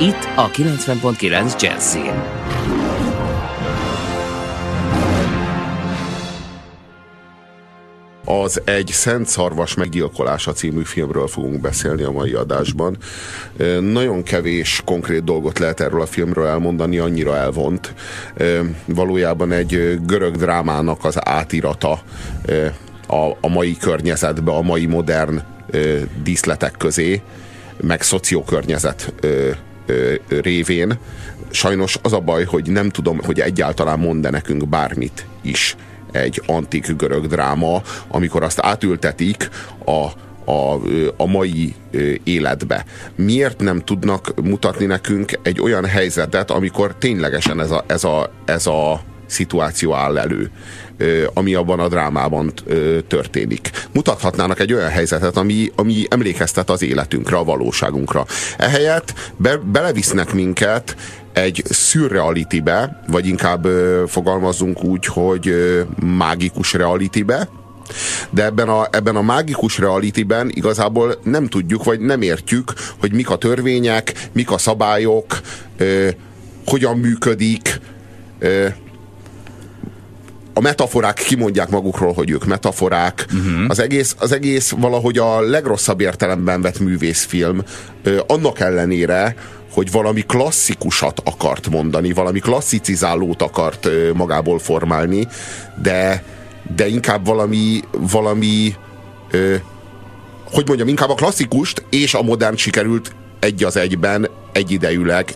Itt a 90.9 Jazzin. Az egy Szent Szarvas meggyilkolása című filmről fogunk beszélni a mai adásban. Nagyon kevés konkrét dolgot lehet erről a filmről elmondani, annyira elvont. Valójában egy görög drámának az átirata a mai környezetbe, a mai modern díszletek közé, meg szociokörnyezet révén. Sajnos az a baj, hogy nem tudom, hogy egyáltalán mond-e nekünk bármit is egy antik görög dráma, amikor azt átültetik a, a, a mai életbe. Miért nem tudnak mutatni nekünk egy olyan helyzetet, amikor ténylegesen ez a, ez a, ez a szituáció áll elő, ami abban a drámában történik. Mutathatnának egy olyan helyzetet, ami, ami emlékeztet az életünkre, a valóságunkra. Ehelyett be, belevisznek minket egy szürrealitibe, vagy inkább fogalmazzunk úgy, hogy mágikus realitybe, de ebben a, ebben a mágikus realityben igazából nem tudjuk, vagy nem értjük, hogy mik a törvények, mik a szabályok, ö, hogyan működik, ö, a metaforák kimondják magukról, hogy ők metaforák. Uh-huh. Az, egész, az egész valahogy a legrosszabb értelemben vett művészfilm, ö, annak ellenére, hogy valami klasszikusat akart mondani, valami klasszicizálót akart ö, magából formálni, de, de inkább valami, valami ö, hogy mondjam, inkább a klasszikust és a modern sikerült egy az egyben egyidejűleg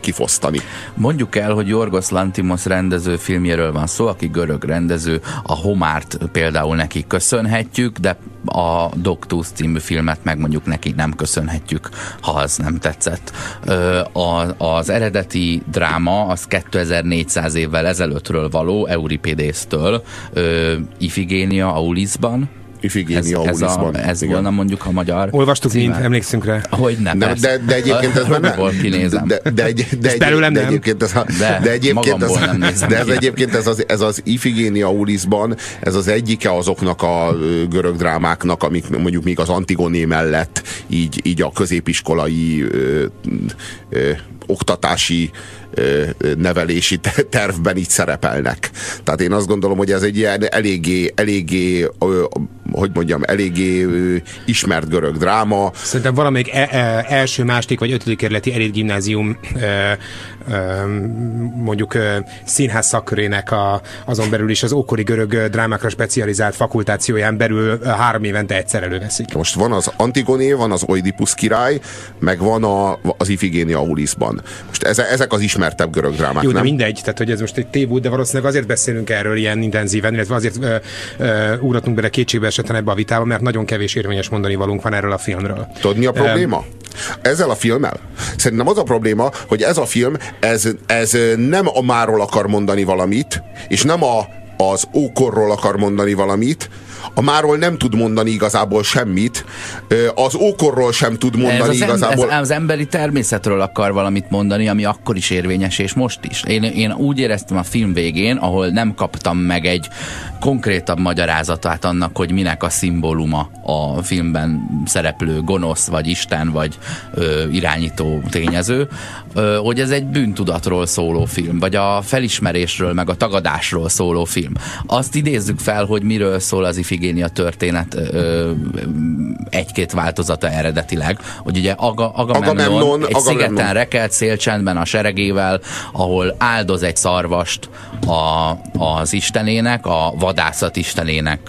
kifosztani. Mondjuk el, hogy Jorgos Lantimos rendező filmjéről van szó, aki görög rendező, a Homárt például neki köszönhetjük, de a Doctus című filmet meg mondjuk neki nem köszönhetjük, ha az nem tetszett. A, az eredeti dráma az 2400 évvel ezelőttről való, Euripidésztől, Ifigénia Aulisban, Ifigénia ez, ez, a, ez volna mondjuk a magyar Olvastuk mind, emlékszünk rá. Hogy nem, de, de, de egyébként ez nem. kinézem. De, de, egy, de, egy, de egyébként ez, de, de egyébként ez, de ez egyébként ez az, ez az Ifigénia Ulisban, ez az egyike azoknak a görög drámáknak, amik mondjuk még az Antigoné mellett így, így a középiskolai ö, ö, oktatási nevelési tervben így szerepelnek. Tehát én azt gondolom, hogy ez egy ilyen eléggé, eléggé hogy mondjam, eléggé ismert görög dráma. Szerintem valamelyik e, e, első, második vagy ötödik kerületi elit gimnázium mondjuk színház szakkörének a, azon belül is az ókori görög drámákra specializált fakultációján belül három évente egyszer előveszik. Most van az Antigoné, van az Oidipus király, meg van a, az Ifigénia Ulisban. Most ezek az ismertebb görög drámák, Jó, nem? de mindegy, tehát hogy ez most egy tévút, de valószínűleg azért beszélünk erről ilyen intenzíven, illetve azért ö, ö, ugratunk bele kétségbe esetlen ebbe a vitába, mert nagyon kevés érvényes mondani valunk van erről a filmről. Tudod, mi a probléma? Ezzel a filmmel? Szerintem az a probléma, hogy ez a film, ez, ez nem a máról akar mondani valamit, és nem a, az ókorról akar mondani valamit, a máról nem tud mondani igazából semmit, az ókorról sem tud mondani ez az igazából. Em, ez az emberi természetről akar valamit mondani, ami akkor is érvényes, és most is. Én, én úgy éreztem a film végén, ahol nem kaptam meg egy konkrétabb magyarázatát annak, hogy minek a szimbóluma a filmben szereplő gonosz, vagy Isten, vagy ö, irányító tényező, ö, hogy ez egy bűntudatról szóló film, vagy a felismerésről, meg a tagadásról szóló film. Azt idézzük fel, hogy miről szól az Ifigénia történet egy-két változata eredetileg, hogy ugye Aga, Agamemnon, Agamemnon egy Agamemnon. szigeten rekelt szélcsendben a seregével, ahol áldoz egy szarvast a, az istenének, a vadászat istenének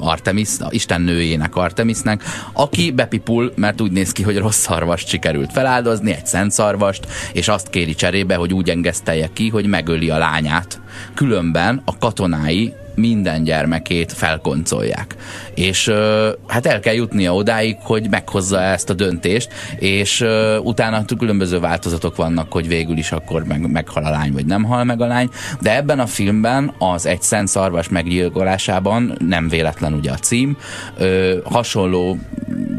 Artemis, istennőjének Artemisnek, aki bepipul, mert úgy néz ki, hogy rossz szarvast sikerült feláldozni, egy szent szarvast, és azt kéri cserébe, hogy úgy engesztelje ki, hogy megöli a lányát. Különben a katonái minden gyermekét felkoncolják. És hát el kell jutnia odáig, hogy meghozza ezt a döntést, és utána különböző változatok vannak, hogy végül is akkor meg, meghal a lány, vagy nem hal meg a lány, de ebben a filmben az egy szent szarvas meggyilkolásában nem véletlen ugye a cím, hasonló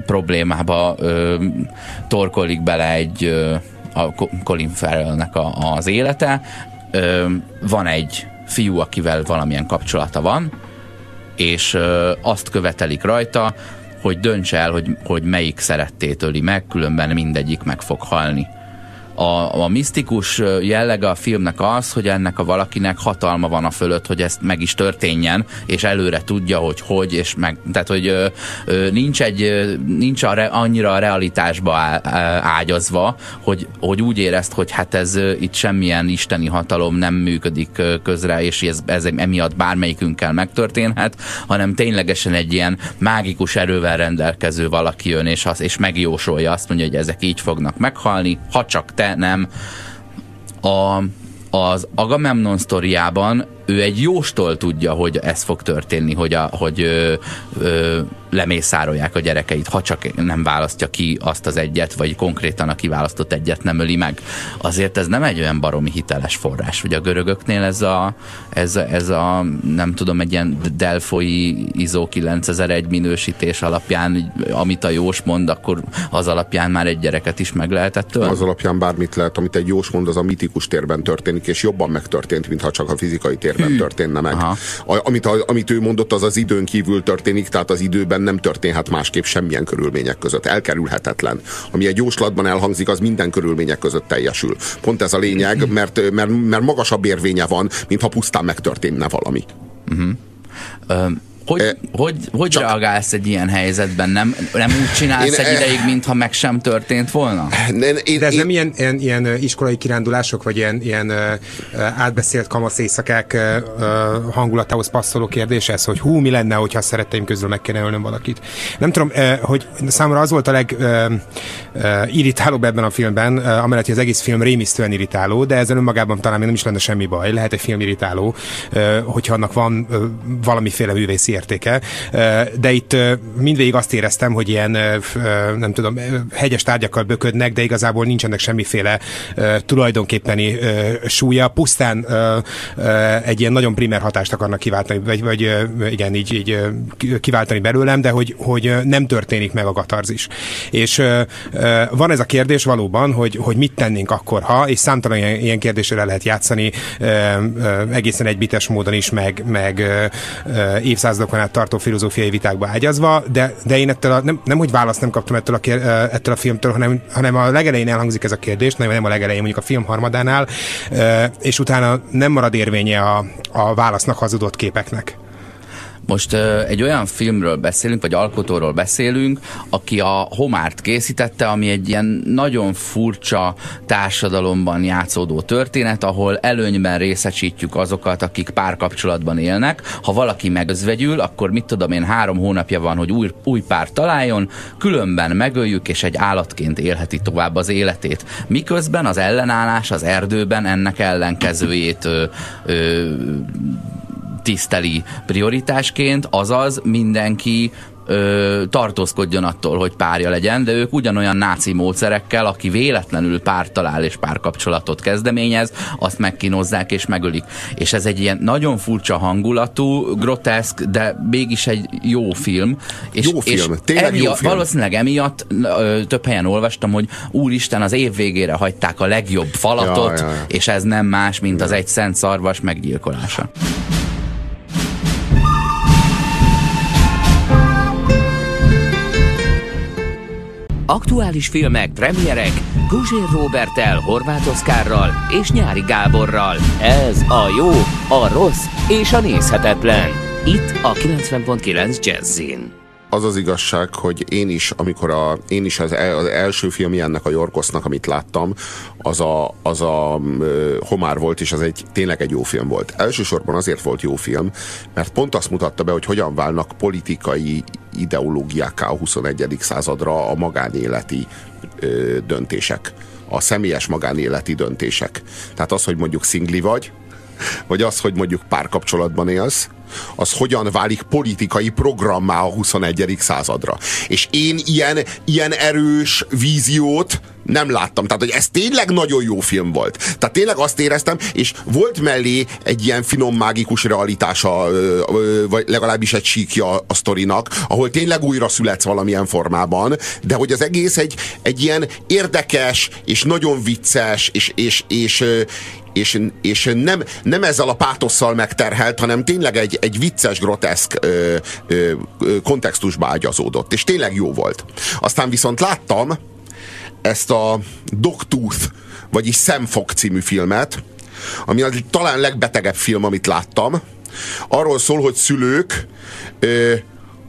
problémába torkolik bele egy a Colin Farrellnek a, az élete. Van egy fiú, akivel valamilyen kapcsolata van, és azt követelik rajta, hogy döntse el, hogy, hogy melyik szerettét öli meg, különben mindegyik meg fog halni a, a misztikus jellege a filmnek az, hogy ennek a valakinek hatalma van a fölött, hogy ezt meg is történjen, és előre tudja, hogy hogy, és meg, tehát, hogy ö, ö, nincs egy, nincs a re, annyira a realitásba á, ágyazva, hogy, hogy úgy érezt, hogy hát ez itt semmilyen isteni hatalom nem működik közre, és ez, ez emiatt bármelyikünkkel megtörténhet, hanem ténylegesen egy ilyen mágikus erővel rendelkező valaki jön, és, az, és megjósolja, azt mondja, hogy ezek így fognak meghalni, ha csak te nem. A, az Agamemnon sztoriában ő egy jóstól tudja, hogy ez fog történni, hogy, a, hogy ö, ö, lemészárolják a gyerekeit, ha csak nem választja ki azt az egyet, vagy konkrétan a kiválasztott egyet nem öli meg. Azért ez nem egy olyan baromi hiteles forrás. Ugye a görögöknél ez a, ez, ez a nem tudom, egy ilyen Delfoi ISO 9001 minősítés alapján, amit a jós mond, akkor az alapján már egy gyereket is meg lehetett tőle? Az alapján bármit lehet, amit egy jós mond, az a mitikus térben történik, és jobban megtörtént, mintha csak a fizikai térben Hű. történne meg. A, amit, a, amit ő mondott, az az időn kívül történik, tehát az időben nem történhet másképp semmilyen körülmények között. Elkerülhetetlen. Ami egy jóslatban elhangzik, az minden körülmények között teljesül. Pont ez a lényeg, mert, mert, mert magasabb érvénye van, mintha pusztán megtörténne valami. Uh-huh. Um hogy, e, hogy, hogy csak, reagálsz egy ilyen helyzetben? Nem, nem úgy csinálsz én, egy ideig, mintha meg sem történt volna? Én, én, De ez én, nem ilyen, ilyen, ilyen iskolai kirándulások, vagy ilyen, ilyen uh, átbeszélt kamasz éjszakák hangulatához passzoló kérdés ez, hogy hú, mi lenne, hogyha szeretteim közül meg kéne ölnöm valakit. Nem tudom, hogy számomra az volt a leg uh, uh, irritálóbb ebben a filmben, amellett, hogy az egész film rémisztően irritáló, de ezzel önmagában talán még nem is lenne semmi baj. Lehet egy film irritáló, hogyha annak van valamiféle művészi értéke, de itt mindvégig azt éreztem, hogy ilyen, nem tudom, hegyes tárgyakkal böködnek, de igazából nincsenek semmiféle tulajdonképpeni súlya, pusztán egy ilyen nagyon primer hatást akarnak kiváltani, vagy, vagy igen, így, így kiváltani belőlem, de hogy, hogy nem történik meg a katarzis. És van ez a kérdés valóban, hogy, hogy mit tennénk akkor, ha, és számtalan ilyen, ilyen kérdésre lehet játszani egészen egybites módon is, meg, meg évszázadok évszázadokon át tartó filozófiai vitákba ágyazva, de, de én ettől a, nem, nem, hogy választ nem kaptam ettől a, ettől a filmtől, hanem, hanem a legelején elhangzik ez a kérdés, nem, nem a legelején, mondjuk a film harmadánál, és utána nem marad érvénye a, a válasznak hazudott képeknek. Most egy olyan filmről beszélünk, vagy alkotóról beszélünk, aki a Homárt készítette, ami egy ilyen nagyon furcsa társadalomban játszódó történet, ahol előnyben részesítjük azokat, akik párkapcsolatban élnek. Ha valaki megözvegyül, akkor mit tudom én, három hónapja van, hogy új, új pár találjon, különben megöljük, és egy állatként élheti tovább az életét. Miközben az ellenállás az erdőben ennek ellenkezőjét ö, ö, tiszteli prioritásként, azaz mindenki ö, tartózkodjon attól, hogy párja legyen, de ők ugyanolyan náci módszerekkel, aki véletlenül pár talál és párkapcsolatot kezdeményez, azt megkínozzák és megölik. És ez egy ilyen nagyon furcsa hangulatú, groteszk, de mégis egy jó film. És, jó film, és tényleg emiatt, jó film. Valószínűleg emiatt ö, több helyen olvastam, hogy úristen, az év végére hagyták a legjobb falatot, ja, ja, ja. és ez nem más, mint ja. az egy szent szarvas meggyilkolása. Aktuális filmek, premierek Guzsér Robertel, Horváth Oszkárral és Nyári Gáborral. Ez a jó, a rossz és a nézhetetlen. Itt a 90.9 Jazzin az az igazság, hogy én is, amikor a, én is az, el, az első film ennek a Jorkosznak, amit láttam, az a, az a uh, Homár volt, és az egy tényleg egy jó film volt. Elsősorban azért volt jó film, mert pont azt mutatta be, hogy hogyan válnak politikai ideológiákká a 21. századra a magánéleti uh, döntések. A személyes magánéleti döntések. Tehát az, hogy mondjuk szingli vagy, vagy az, hogy mondjuk párkapcsolatban élsz, az hogyan válik politikai programmá a 21. századra. És én ilyen, ilyen erős víziót nem láttam. Tehát, hogy ez tényleg nagyon jó film volt. Tehát tényleg azt éreztem, és volt mellé egy ilyen finom, mágikus realitása, vagy legalábbis egy síkja a sztorinak, ahol tényleg újra születsz valamilyen formában, de hogy az egész egy, egy ilyen érdekes, és nagyon vicces, és, és, és, és, és nem, nem ezzel a pátosszal megterhelt, hanem tényleg egy, egy vicces, groteszk ö, ö, kontextusba ágyazódott, és tényleg jó volt. Aztán viszont láttam ezt a Dogtooth, vagyis Szemfog című filmet, ami az talán legbetegebb film, amit láttam. Arról szól, hogy szülők ö,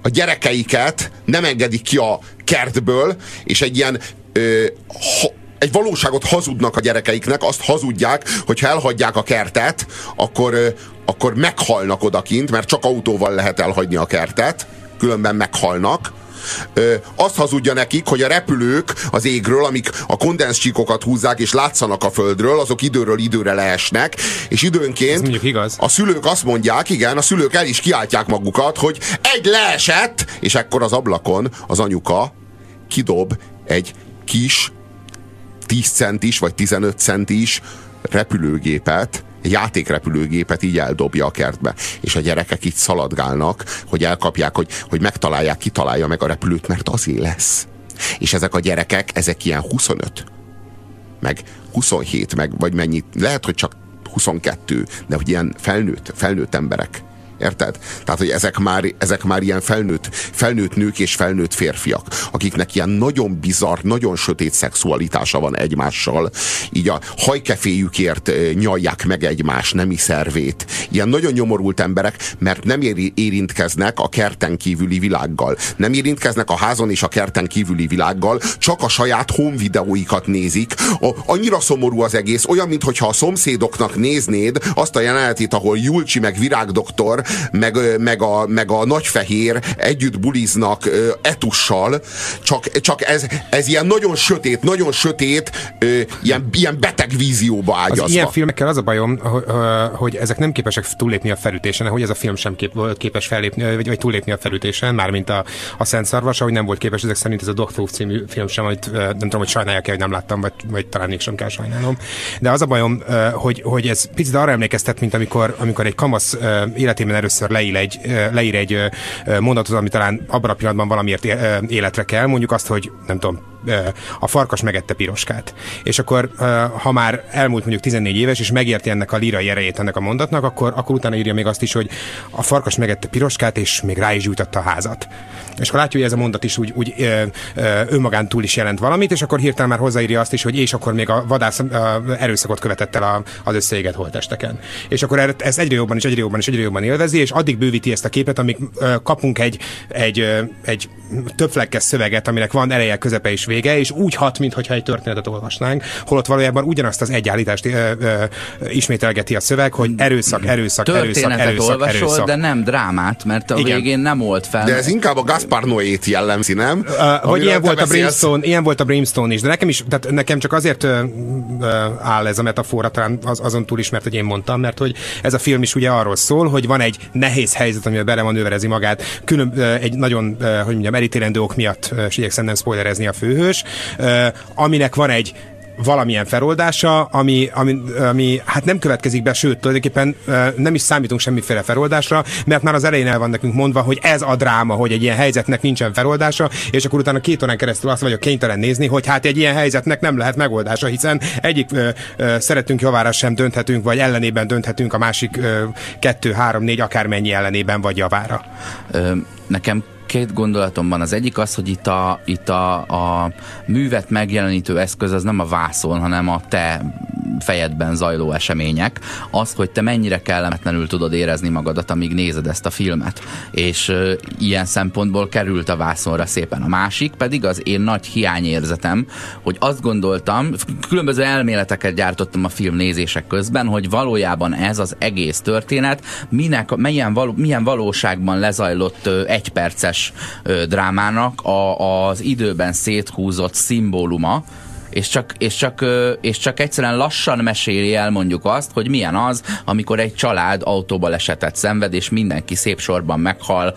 a gyerekeiket nem engedik ki a kertből, és egy ilyen ö, ha, egy valóságot hazudnak a gyerekeiknek, azt hazudják, hogy ha elhagyják a kertet, akkor, akkor meghalnak odakint, mert csak autóval lehet elhagyni a kertet, különben meghalnak. Ö, azt hazudja nekik, hogy a repülők az égről, amik a kondenszcsíkokat húzzák és látszanak a földről, azok időről időre leesnek, és időnként igaz. a szülők azt mondják, igen, a szülők el is kiáltják magukat, hogy egy leesett, és ekkor az ablakon az anyuka kidob egy kis 10 centis vagy 15 centis repülőgépet, játékrepülőgépet így eldobja a kertbe. És a gyerekek így szaladgálnak, hogy elkapják, hogy, hogy megtalálják, kitalálja meg a repülőt, mert azért lesz. És ezek a gyerekek, ezek ilyen 25, meg 27, meg vagy mennyit, lehet, hogy csak 22, de hogy ilyen felnőtt, felnőtt emberek Érted? Tehát, hogy ezek már, ezek már ilyen felnőtt, felnőtt nők és felnőtt férfiak, akiknek ilyen nagyon bizarr, nagyon sötét szexualitása van egymással, így a hajkeféjükért nyalják meg egymás nemi szervét. Ilyen nagyon nyomorult emberek, mert nem érintkeznek a kerten kívüli világgal. Nem érintkeznek a házon és a kerten kívüli világgal, csak a saját home videóikat nézik. A, annyira szomorú az egész, olyan, mintha a szomszédoknak néznéd azt a jelenetét, ahol Julcsi meg Virágdoktor meg, meg, a, meg a nagyfehér együtt buliznak etussal, csak, csak ez, ez ilyen nagyon sötét, nagyon sötét, ilyen, ilyen beteg vízióba ágyazva. Az ilyen filmekkel az a bajom, hogy ezek nem képesek túllépni a felütésen, hogy ez a film sem kép, képes fellépni, vagy, vagy túllépni a felütésen, mármint a, a Szent Szarvas, ahogy nem volt képes, ezek szerint ez a Dog című film sem, amit nem tudom, hogy sajnálják hogy nem láttam, vagy, vagy talán még sem kell sajnálnom. De az a bajom, hogy, hogy ez picit arra emlékeztet, mint amikor, amikor egy kamasz életében először leír egy, leír egy mondatot, ami talán abban a pillanatban valamiért életre kell, mondjuk azt, hogy nem tudom, a farkas megette piroskát. És akkor, ha már elmúlt mondjuk 14 éves, és megérti ennek a lírai erejét ennek a mondatnak, akkor, akkor utána írja még azt is, hogy a farkas megette piroskát, és még rá is gyújtotta a házat. És akkor látja, hogy ez a mondat is úgy, úgy ö, ö, önmagán túl is jelent valamit, és akkor hirtelen már hozzáírja azt is, hogy és akkor még a vadász a erőszakot követett el a, az összeégett holtesteken. És akkor ezt egyre jobban és egyre jobban és egyre jobban élvezi, és addig bővíti ezt a képet, amíg ö, kapunk egy, egy, ö, egy többflekkes szöveget, aminek van ereje, közepe és vége, és úgy hat, mintha egy történetet olvasnánk, holott valójában ugyanazt az egyállítást ö, ö, ismételgeti a szöveg, hogy erőszak, erőszak, erőszak, erőszak, olvasol, erőszak. de nem drámát, mert a Igen. végén nem volt fel. De ez inkább a Gaspar Noét jellemzi, nem? Uh, vagy ilyen volt, a. Brimstone, ilyen volt a Brimstone is, de nekem is, tehát nekem csak azért uh, uh, áll ez a metafora, talán az, azon túl is, mert hogy én mondtam, mert hogy ez a film is ugye arról szól, hogy van egy nehéz helyzet, amiben belemanőverezi magát, külön, uh, egy nagyon, uh, hogy mondjam, elítélendő ok miatt, uh, és igyekszem nem spoilerezni a főhős, uh, aminek van egy valamilyen feloldása, ami, ami, ami hát nem következik be, sőt, tulajdonképpen nem is számítunk semmiféle feloldásra, mert már az elején el van nekünk mondva, hogy ez a dráma, hogy egy ilyen helyzetnek nincsen feloldása, és akkor utána két órán keresztül azt vagyok kénytelen nézni, hogy hát egy ilyen helyzetnek nem lehet megoldása, hiszen egyik ö, ö, szeretünk javára sem dönthetünk, vagy ellenében dönthetünk, a másik ö, kettő, három, négy, akármennyi ellenében vagy javára. Ö, nekem két gondolatom van. Az egyik az, hogy itt a, itt a, a művet megjelenítő eszköz az nem a vászon, hanem a te fejedben zajló események. Az, hogy te mennyire kellemetlenül tudod érezni magadat, amíg nézed ezt a filmet. És ö, ilyen szempontból került a vászonra szépen. A másik pedig az én nagy hiányérzetem, hogy azt gondoltam, különböző elméleteket gyártottam a film nézések közben, hogy valójában ez az egész történet minek, milyen, való, milyen valóságban lezajlott ö, egyperces drámának a, az időben széthúzott szimbóluma, és csak, és, csak, és csak egyszerűen lassan meséli el mondjuk azt, hogy milyen az, amikor egy család autóba lesetet szenved, és mindenki szép sorban meghal,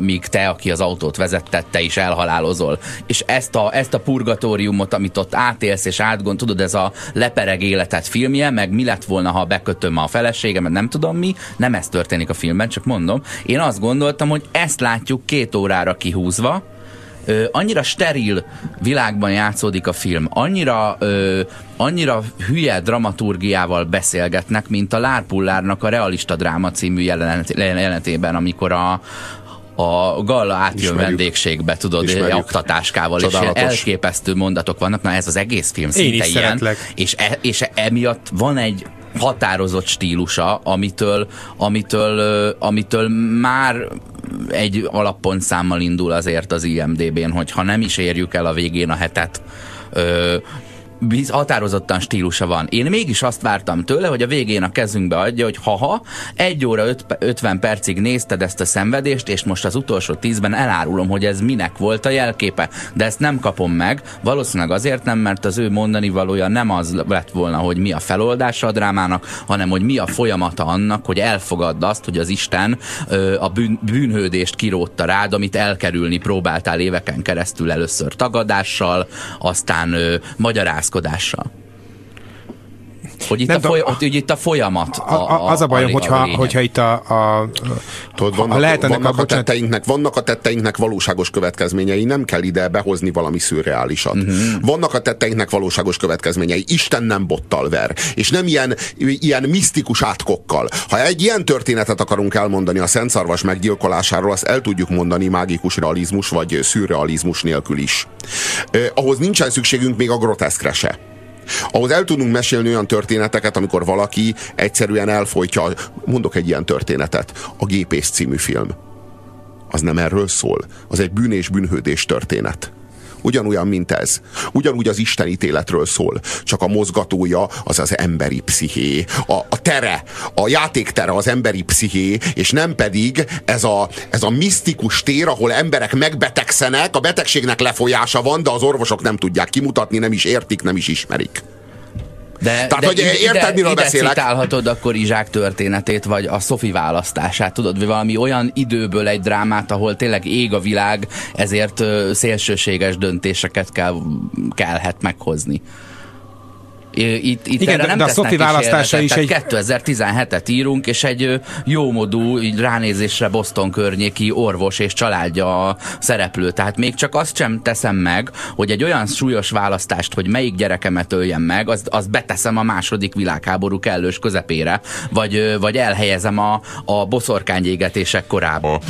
míg te, aki az autót vezettette, is elhalálozol. És ezt a, ezt a purgatóriumot, amit ott átélsz és átgond, tudod, ez a lepereg életet filmje, meg mi lett volna, ha bekötöm a feleségemet, nem tudom mi, nem ez történik a filmben, csak mondom. Én azt gondoltam, hogy ezt látjuk két órára kihúzva, ö, annyira steril világban játszódik a film, annyira, ö, annyira hülye dramaturgiával beszélgetnek, mint a Lárpullárnak a Realista Dráma című jelenet, jelenetében, amikor a, a Galla átjön Ismerjük. vendégségbe, tudod, Ismerjük. oktatáskával, Csodálatos. és elképesztő mondatok vannak, na ez az egész film szinte ilyen, és, e, és emiatt van egy határozott stílusa, amitől, amitől, amitől már egy alappontszámmal indul azért az IMDB-n, hogy ha nem is érjük el a végén a hetet, biz, határozottan stílusa van. Én mégis azt vártam tőle, hogy a végén a kezünkbe adja, hogy haha, egy óra öt, 50 percig nézted ezt a szenvedést, és most az utolsó tízben elárulom, hogy ez minek volt a jelképe. De ezt nem kapom meg, valószínűleg azért nem, mert az ő mondani valója nem az lett volna, hogy mi a feloldása a drámának, hanem hogy mi a folyamata annak, hogy elfogadd azt, hogy az Isten ö, a bűn, bűnhődést kirótta rád, amit elkerülni próbáltál éveken keresztül először tagadással, aztán ö, magyaráz ragaszkodással. Hogy itt, nem a, foly- a, hogy itt a folyamat. A, a, az a bajom, a, hogyha, a hogyha itt a, a, Tudod, vannak, lehet ennek vannak, a, a tetteinknek, vannak a tetteinknek valóságos következményei, nem kell ide behozni valami szürreálisat. Uh-huh. Vannak a tetteinknek valóságos következményei. Isten nem bottal ver, és nem ilyen, ilyen misztikus átkokkal. Ha egy ilyen történetet akarunk elmondani a Szent Szarvas meggyilkolásáról, azt el tudjuk mondani mágikus realizmus vagy szürrealizmus nélkül is. Eh, ahhoz nincsen szükségünk még a groteszkre se. Ahhoz el tudunk mesélni olyan történeteket, amikor valaki egyszerűen elfolytja, mondok egy ilyen történetet, a Gépész című film. Az nem erről szól. Az egy bűn és bűnhődés történet ugyanolyan, mint ez. Ugyanúgy az Isten ítéletről szól, csak a mozgatója az az emberi psziché. A, a tere, a játéktere az emberi psziché, és nem pedig ez a, ez a misztikus tér, ahol emberek megbetegszenek, a betegségnek lefolyása van, de az orvosok nem tudják kimutatni, nem is értik, nem is ismerik. De, Tehát, de hogy ide, érted, miről ide beszélek? citálhatod akkor Izsák történetét, vagy a Szofi választását, tudod, vagy valami olyan időből egy drámát, ahol tényleg ég a világ, ezért szélsőséges döntéseket kell, kellhet meghozni. Itt, itt Igen, erre nem de a Szofi választása is egy... 2017-et írunk, és egy jómodú, így ránézésre Boston környéki orvos és családja a szereplő. Tehát még csak azt sem teszem meg, hogy egy olyan súlyos választást, hogy melyik gyerekemet öljem meg, azt, azt beteszem a második világháború kellős közepére, vagy, vagy elhelyezem a, a boszorkányégetések korába.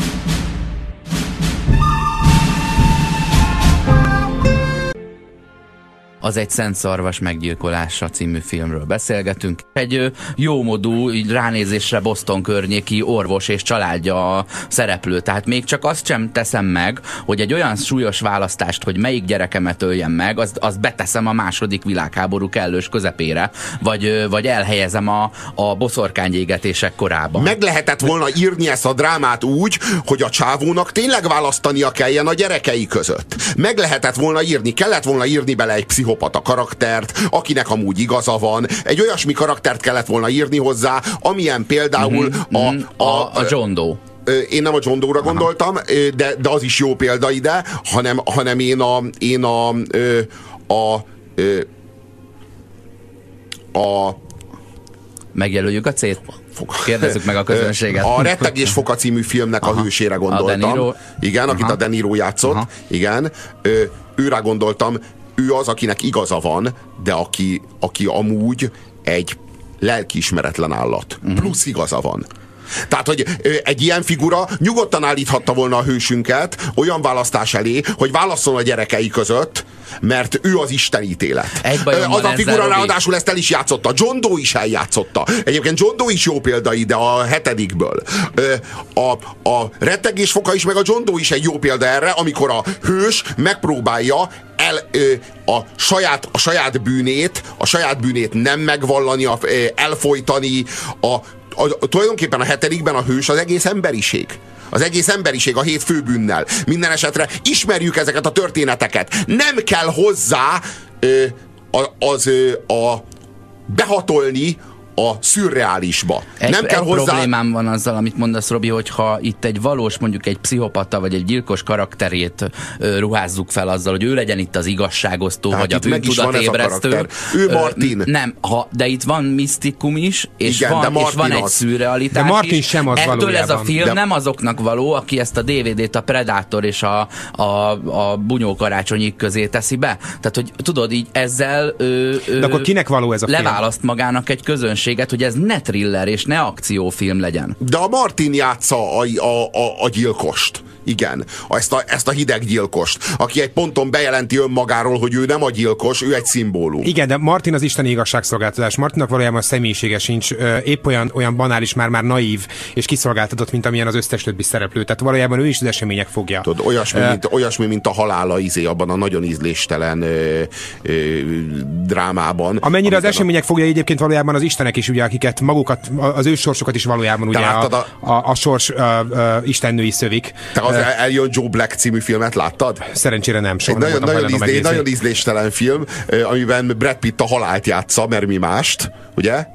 Az egy Szent Szarvas meggyilkolása című filmről beszélgetünk. Egy jómodú, így ránézésre Boston környéki orvos és családja a szereplő. Tehát még csak azt sem teszem meg, hogy egy olyan súlyos választást, hogy melyik gyerekemet öljem meg, azt, azt beteszem a második világháború kellős közepére, vagy, vagy elhelyezem a, a boszorkányégetések korában. Meg lehetett volna írni ezt a drámát úgy, hogy a csávónak tényleg választania kelljen a gyerekei között. Meg lehetett volna írni, kellett volna írni bele egy pszicho pszichopata karaktert, akinek amúgy igaza van. Egy olyasmi karaktert kellett volna írni hozzá, amilyen például mm-hmm, a, mhm. a, a, a John Doe én nem a John Doe-ra gondoltam, de, de az is jó példa ide, hanem, hanem én a, én a, a, a, a Megjelöljük a cét? Kérdezzük meg a közönséget. A Rettegés Foka című filmnek Aha. a hősére gondoltam. A igen, akit Aha. a De Niro játszott. Aha. Igen. Őrá gondoltam, ő az, akinek igaza van, de aki, aki amúgy egy lelkiismeretlen állat. Uh-huh. Plusz igaza van. Tehát, hogy egy ilyen figura nyugodtan állíthatta volna a hősünket olyan választás elé, hogy válasszon a gyerekei között, mert ő az Isten ítélet. Egy az a figura Robi. ráadásul ezt el is játszotta. John Doe is eljátszotta. Egyébként John Doe is jó példa ide a hetedikből. A, a rettegés foka is, meg a John Doe is egy jó példa erre, amikor a hős megpróbálja el, a, saját, a saját bűnét, a saját bűnét nem megvallani, elfolytani, a, a, a, tulajdonképpen a hetedikben a hős az egész emberiség. Az egész emberiség a hét főbűnnel. Minden esetre ismerjük ezeket a történeteket. Nem kell hozzá ö, az a behatolni a szürreálisba. Egy, nem kell egy hozzá... problémám van azzal, amit mondasz, Robi, hogyha itt egy valós, mondjuk egy pszichopata vagy egy gyilkos karakterét ö, ruházzuk fel azzal, hogy ő legyen itt az igazságosztó, Tehát vagy a van bűntudatébresztő. karakter. Ő Martin. Ö, nem, ha, de itt van misztikum is, és, Igen, de van, és Martin van egy az. szürrealitás De Martin is. sem az Ettől ez a valójában. film De- nem azoknak való, aki ezt a DVD-t a Predator és a, a, a bunyó karácsonyik közé teszi be. Tehát, hogy tudod, így ezzel ö, ö, De akkor kinek való ez a film? leválaszt magának egy közönséget, hogy ez ne thriller és ne akciófilm legyen. De a Martin játsza a, a, a, a gyilkost. Igen, ezt a, ezt a hideg gyilkost, aki egy ponton bejelenti önmagáról, hogy ő nem a gyilkos, ő egy szimbólum. Igen, de Martin az isteni igazságszolgáltatás. Martinnak valójában a személyisége sincs ö, épp olyan, olyan banális, már már naív és kiszolgáltatott, mint amilyen az összes többi szereplő. Tehát valójában ő is az események fogja. Tudod, olyasmi, Ö, mint, olyasmi, mint a halála izé abban a nagyon ízléstelen ö, ö, drámában. Amennyire az amiben a- események fogja egyébként valójában az istenek is, ugye, akiket magukat, az ő sorsokat is valójában ugye a, a, a- a, sors a, a istennői szövik. Te az Elion Joe Black című filmet láttad? Szerencsére nem, soha nem nagyon, voltam nagyon, ízlé, nagyon ízléstelen film, amiben Brad Pitt a halált játsza, mert mi mást, ugye?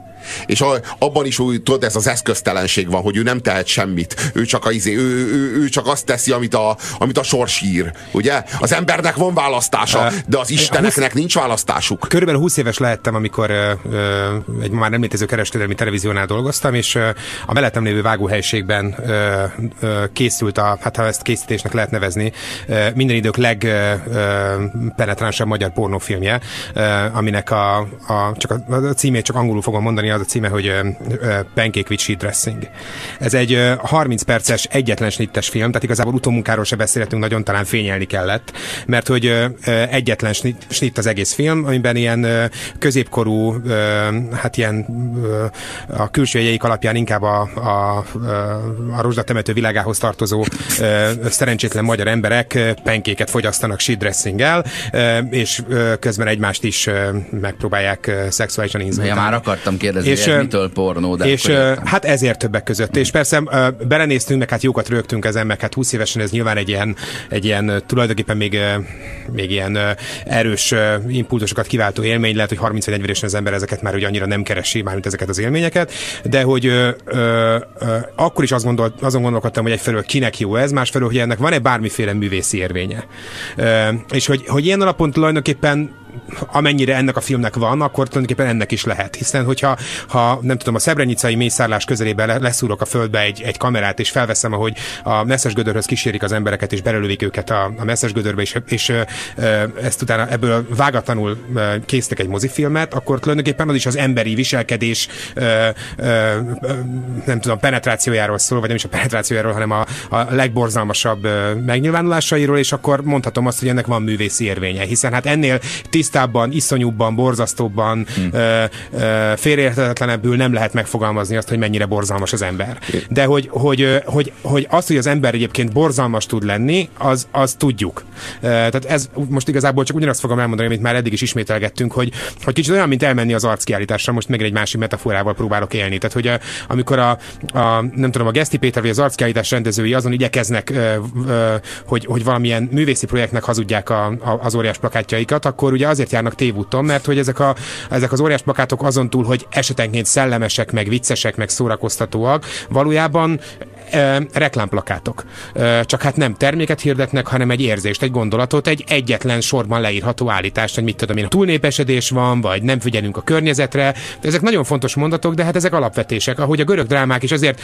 És a, abban is úgy, tudod, ez az eszköztelenség van, hogy ő nem tehet semmit. Ő csak, a, izé, ő, ő, ő csak azt teszi, amit a, amit a sors ír. Ugye? Az embernek van választása, de az isteneknek nincs választásuk. Körülbelül 20 éves lehettem, amikor ö, ö, egy már nem létező kereskedelmi televíziónál dolgoztam, és ö, a mellettem lévő vágóhelyiségben ö, ö, készült a, hát ha ezt készítésnek lehet nevezni, ö, minden idők legpenetránsabb magyar pornófilmje, ö, aminek a, a, csak a, a címét csak angolul fogom mondani, az a címe, hogy ö, ö, Pancake with Sheet Dressing. Ez egy ö, 30 perces egyetlen snittes film, tehát igazából utómunkáról se beszélhetünk, nagyon talán fényelni kellett, mert hogy ö, egyetlen snit, az egész film, amiben ilyen ö, középkorú, ö, hát ilyen ö, a külső jegyeik alapján inkább a, a, a rozsdatemető világához tartozó ö, szerencsétlen magyar emberek penkéket fogyasztanak shit dressinggel, és közben egymást is megpróbálják szexuálisan Ja, inzultálni. már akartam kérdezni, És, és, ez mitől pornó, de és hát ezért többek között. És persze belenéztünk, meg hát jókat rögtünk ezen, meg hát 20 évesen ez nyilván egy ilyen, egy ilyen tulajdonképpen még, még ilyen erős impulzusokat kiváltó élmény. Lehet, hogy 30 vagy 40 évesen az ember ezeket már ugye annyira nem keresi, mármint ezeket az élményeket, de hogy ö, ö, ö, akkor is azt gondolt, azon gondolkodtam, hogy egyfelől kinek jó ez, másfelől, hogy ennek van-e bármiféle művészi érvénye. Ö, és hogy, hogy ilyen alapon tulajdonképpen amennyire ennek a filmnek van, akkor tulajdonképpen ennek is lehet. Hiszen, hogyha ha, nem tudom, a szebrenicai mészárlás közelében le, leszúrok a földbe egy, egy kamerát, és felveszem, ahogy a messzes gödörhöz kísérik az embereket, és belelövik őket a, a messzes gödörbe, és, és ezt utána ebből vágatlanul ö, készítek egy mozifilmet, akkor tulajdonképpen az is az emberi viselkedés nem tudom, penetrációjáról szól, vagy nem is a penetrációjáról, hanem a, a legborzalmasabb megnyilvánulásairól, és akkor mondhatom azt, hogy ennek van művészi érvénye, hiszen hát ennél tisztábban, iszonyúbban, borzasztóbban, hmm. ö, ö, félreérthetetlenebbül nem lehet megfogalmazni azt, hogy mennyire borzalmas az ember. De hogy, hogy, hogy, hogy azt, hogy az ember egyébként borzalmas tud lenni, az, az tudjuk. Tehát ez most igazából csak ugyanazt fogom elmondani, amit már eddig is ismételgettünk, hogy, hogy kicsit olyan, mint elmenni az arckiállításra, most megint egy másik metaforával próbálok élni. Tehát, hogy a, amikor a, a, nem tudom, a Geszti Péter vagy az arckiállítás rendezői azon igyekeznek, ö, ö, hogy, hogy valamilyen művészi projektnek hazudják a, a, az óriás plakátjaikat, akkor ugye azért járnak tévúton, mert hogy ezek, a, ezek az óriás plakátok azon túl, hogy esetenként szellemesek, meg viccesek, meg szórakoztatóak, valójában ö, reklámplakátok. Ö, csak hát nem terméket hirdetnek, hanem egy érzést, egy gondolatot, egy egyetlen sorban leírható állítást, hogy mit tudom én, túlnépesedés van, vagy nem figyelünk a környezetre. Ezek nagyon fontos mondatok, de hát ezek alapvetések, ahogy a görög drámák is azért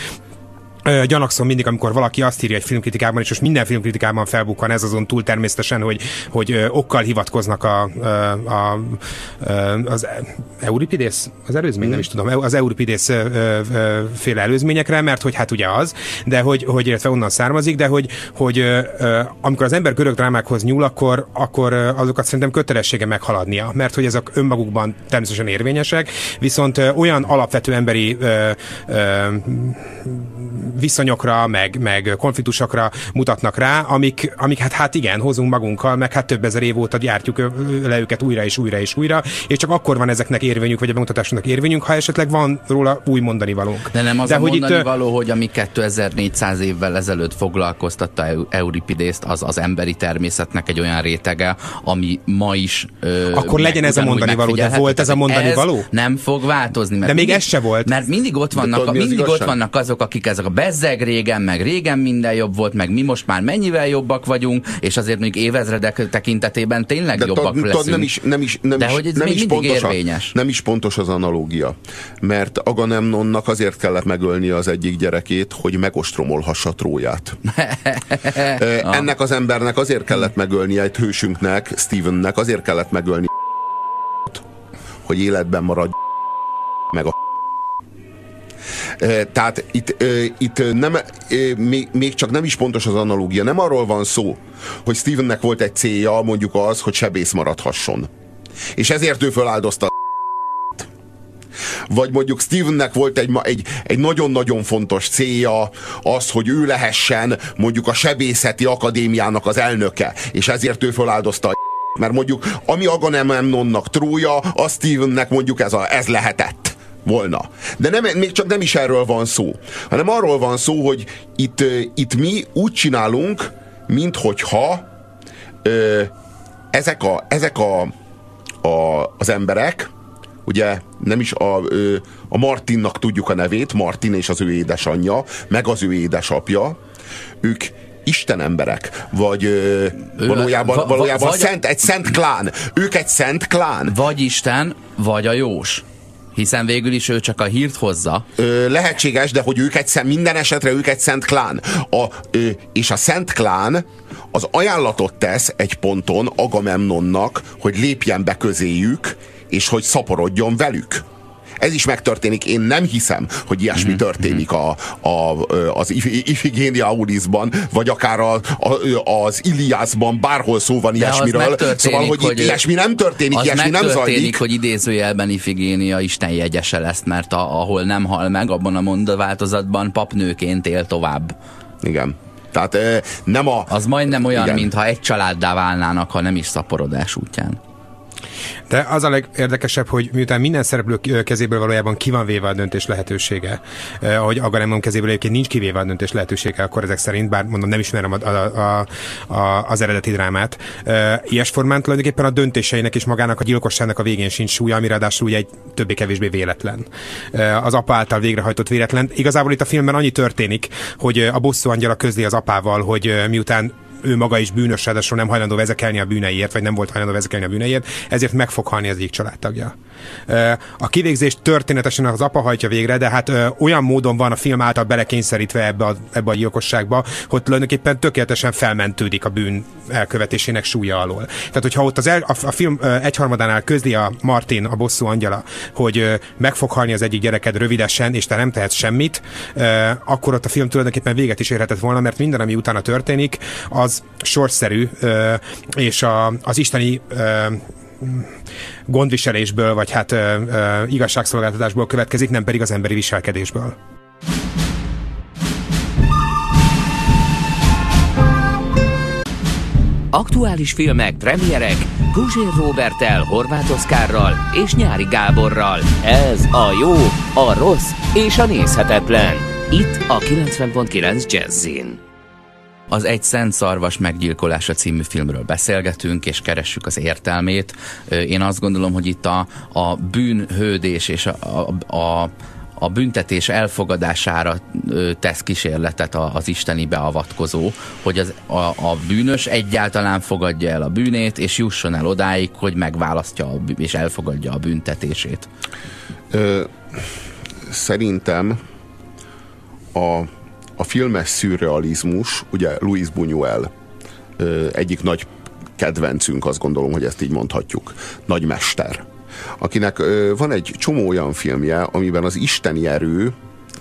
gyanakszom mindig, amikor valaki azt írja egy filmkritikában, és most minden filmkritikában felbukkan ez azon túl természetesen, hogy, hogy okkal hivatkoznak a, a, a, az Euripides, az előzmény, nem is tudom, az ö, féle előzményekre, mert hogy hát ugye az, de hogy, hogy illetve onnan származik, de hogy, hogy amikor az ember görög drámákhoz nyúl, akkor, akkor azokat szerintem kötelessége meghaladnia, mert hogy ezek önmagukban természetesen érvényesek, viszont olyan alapvető emberi ö, ö, viszonyokra, meg, meg konfliktusokra mutatnak rá, amik, amik hát, hát igen, hozunk magunkkal, meg hát több ezer év óta gyártjuk le őket újra és újra és újra, és csak akkor van ezeknek érvényük, vagy a bemutatásnak érvényünk, ha esetleg van róla új mondani valónk. De nem az De a hogy mondani itt, való, hogy ami 2400 évvel ezelőtt foglalkoztatta Euripidészt, az az emberi természetnek egy olyan rétege, ami ma is ö, Akkor legyen ez a mondani való, de volt ez a mondani ez való? Nem fog változni. Mert de még mindig, ez se volt. Mert mindig ott vannak, mindig ott vannak azok, akik ezek a bezzeg régen, meg régen minden jobb volt, meg mi most már mennyivel jobbak vagyunk, és azért még évezredek tekintetében tényleg de jobbak tad, leszünk. nem is, nem is, nem de is, hogy ez nem még is pontos érvényes. A, nem is pontos az analógia. Mert Agamemnonnak azért kellett megölni az egyik gyerekét, hogy megostromolhassa Tróját. Ennek az embernek azért kellett megölni egy hősünknek, Stevennek, azért kellett megölni hogy életben maradj meg a tehát itt, itt nem, még, csak nem is pontos az analógia. Nem arról van szó, hogy Stevennek volt egy célja, mondjuk az, hogy sebész maradhasson. És ezért ő feláldozta vagy mondjuk Stevennek volt egy, egy, egy nagyon-nagyon fontos célja az, hogy ő lehessen mondjuk a sebészeti akadémiának az elnöke, és ezért ő feláldozta mert mondjuk ami Agamemnonnak Trója, a Stevennek mondjuk ez, a, ez lehetett volna. De nem, még csak nem is erről van szó, hanem arról van szó, hogy itt, itt mi úgy csinálunk, minthogyha ö, ezek, a, ezek a, a, az emberek, ugye nem is a, ö, a Martinnak tudjuk a nevét, Martin és az ő édesanyja, meg az ő édesapja, ők Isten emberek, vagy ö, valójában, va, valójában vagy szent, egy szent klán. Ők egy szent klán. Vagy Isten, vagy a Jós. Hiszen végül is ő csak a hírt hozza. Ö, lehetséges, de hogy ők egy minden esetre ők egy szent klán. A, ö, és a szent klán az ajánlatot tesz egy ponton Agamemnonnak, hogy lépjen be közéjük, és hogy szaporodjon velük. Ez is megtörténik. Én nem hiszem, hogy ilyesmi mm-hmm. történik a, a, az Ifigénia Aulisban, vagy akár a, a, az Iliászban, bárhol szó van ilyesmiről. Szóval, hogy, hogy ilyesmi nem történik, ilyesmi nem zajlik. hogy idézőjelben Ifigénia Isten jegyese lesz, mert a, ahol nem hal meg, abban a mondaváltozatban papnőként él tovább. Igen. Tehát nem a... Az majdnem olyan, igen. mintha egy családdá válnának, ha nem is szaporodás útján. De az a legérdekesebb, hogy miután minden szereplő kezéből valójában ki van véve a döntés lehetősége, eh, ahogy Agamemnon kezéből egyébként nincs kivéve a döntés lehetősége, akkor ezek szerint, bár mondom, nem ismerem a, a, a, a, az eredeti drámát, eh, ilyes formán tulajdonképpen a döntéseinek és magának a gyilkosságnak a végén sincs súlya, ami ráadásul ugye egy többé-kevésbé véletlen. Eh, az apa által végrehajtott véletlen. Igazából itt a filmben annyi történik, hogy a bosszú angyala közli az apával, hogy miután ő maga is bűnös, ráadásul nem hajlandó vezekelni a bűneiért, vagy nem volt hajlandó vezekelni a bűneiért, ezért meg fog halni az egyik családtagja. A kivégzést történetesen az apa hajtja végre, de hát olyan módon van a film által belekényszerítve ebbe a, ebbe a gyilkosságba, hogy tulajdonképpen tökéletesen felmentődik a bűn elkövetésének súlya alól. Tehát, hogyha ott az el, a, a film egyharmadánál közli a Martin, a bosszú angyala, hogy meg fog halni az egyik gyereked rövidesen, és te nem tehetsz semmit, akkor ott a film tulajdonképpen véget is érhetett volna, mert minden, ami utána történik, az sorszerű, és a, az isteni gondviselésből, vagy hát igazságszolgáltatásból következik, nem pedig az emberi viselkedésből. Aktuális filmek, premierek, Guzsér Robertel, Horváth Oszkárral és Nyári Gáborral. Ez a jó, a rossz és a nézhetetlen. Itt a 90.9 Jazzin. Az Egy Szent Szarvas meggyilkolása című filmről beszélgetünk, és keressük az értelmét. Én azt gondolom, hogy itt a, a bűnhődés és a, a, a a büntetés elfogadására tesz kísérletet az isteni beavatkozó, hogy az, a, a bűnös egyáltalán fogadja el a bűnét, és jusson el odáig, hogy megválasztja a, és elfogadja a büntetését. Ö, szerintem a a filmes szürrealizmus, ugye Luis Buñuel egyik nagy kedvencünk, azt gondolom, hogy ezt így mondhatjuk, nagy mester, akinek van egy csomó olyan filmje, amiben az isteni erő,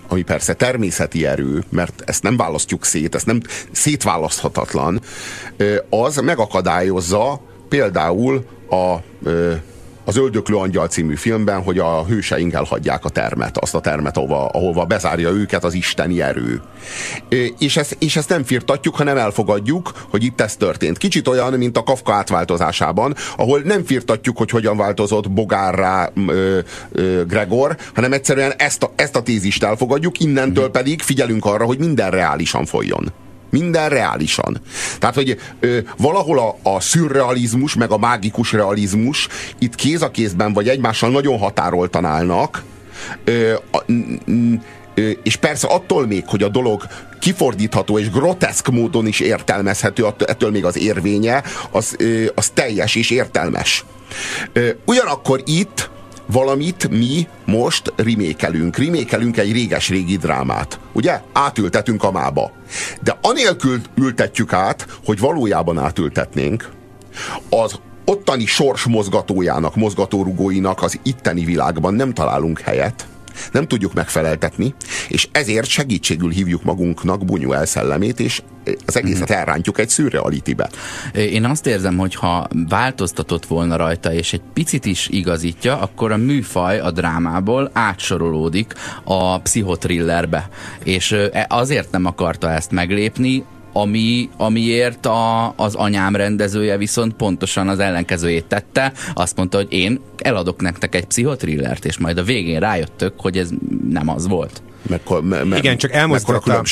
ami persze természeti erő, mert ezt nem választjuk szét, ezt nem szétválaszthatatlan, az megakadályozza például a az Öldöklő Angyal című filmben, hogy a hőseink elhagyják a termet, azt a termet, ahova, ahova bezárja őket az isteni erő. És ezt, és ezt nem firtatjuk, hanem elfogadjuk, hogy itt ez történt. Kicsit olyan, mint a Kafka átváltozásában, ahol nem firtatjuk, hogy hogyan változott bogárra ö, ö, Gregor, hanem egyszerűen ezt a, ezt a tézist elfogadjuk, innentől pedig figyelünk arra, hogy minden reálisan folyjon. Minden reálisan. Tehát, hogy ö, valahol a, a szürrealizmus, meg a mágikus realizmus itt kéz a kézben, vagy egymással nagyon határoltan állnak, ö, a, ö, és persze attól még, hogy a dolog kifordítható és groteszk módon is értelmezhető, ettől még az érvénye, az, az teljes és értelmes. Ugyanakkor itt valamit mi most rimékelünk. Rimékelünk egy réges-régi drámát. Ugye? Átültetünk a mába. De anélkül ültetjük át, hogy valójában átültetnénk, az ottani sors mozgatójának, mozgatórugóinak az itteni világban nem találunk helyet, nem tudjuk megfeleltetni, és ezért segítségül hívjuk magunknak Bunyuel szellemét, és az egészet mhm. elrántjuk egy szürrealitibe. Én azt érzem, hogy ha változtatott volna rajta, és egy picit is igazítja, akkor a műfaj a drámából átsorolódik a pszichotrillerbe. És e, azért nem akarta ezt meglépni, ami, amiért a, az anyám rendezője viszont pontosan az ellenkezőjét tette. Azt mondta, hogy én eladok nektek egy pszichotrillert, és majd a végén rájöttök, hogy ez nem az volt. Mekkor, me, me, Igen, csak elmozdította,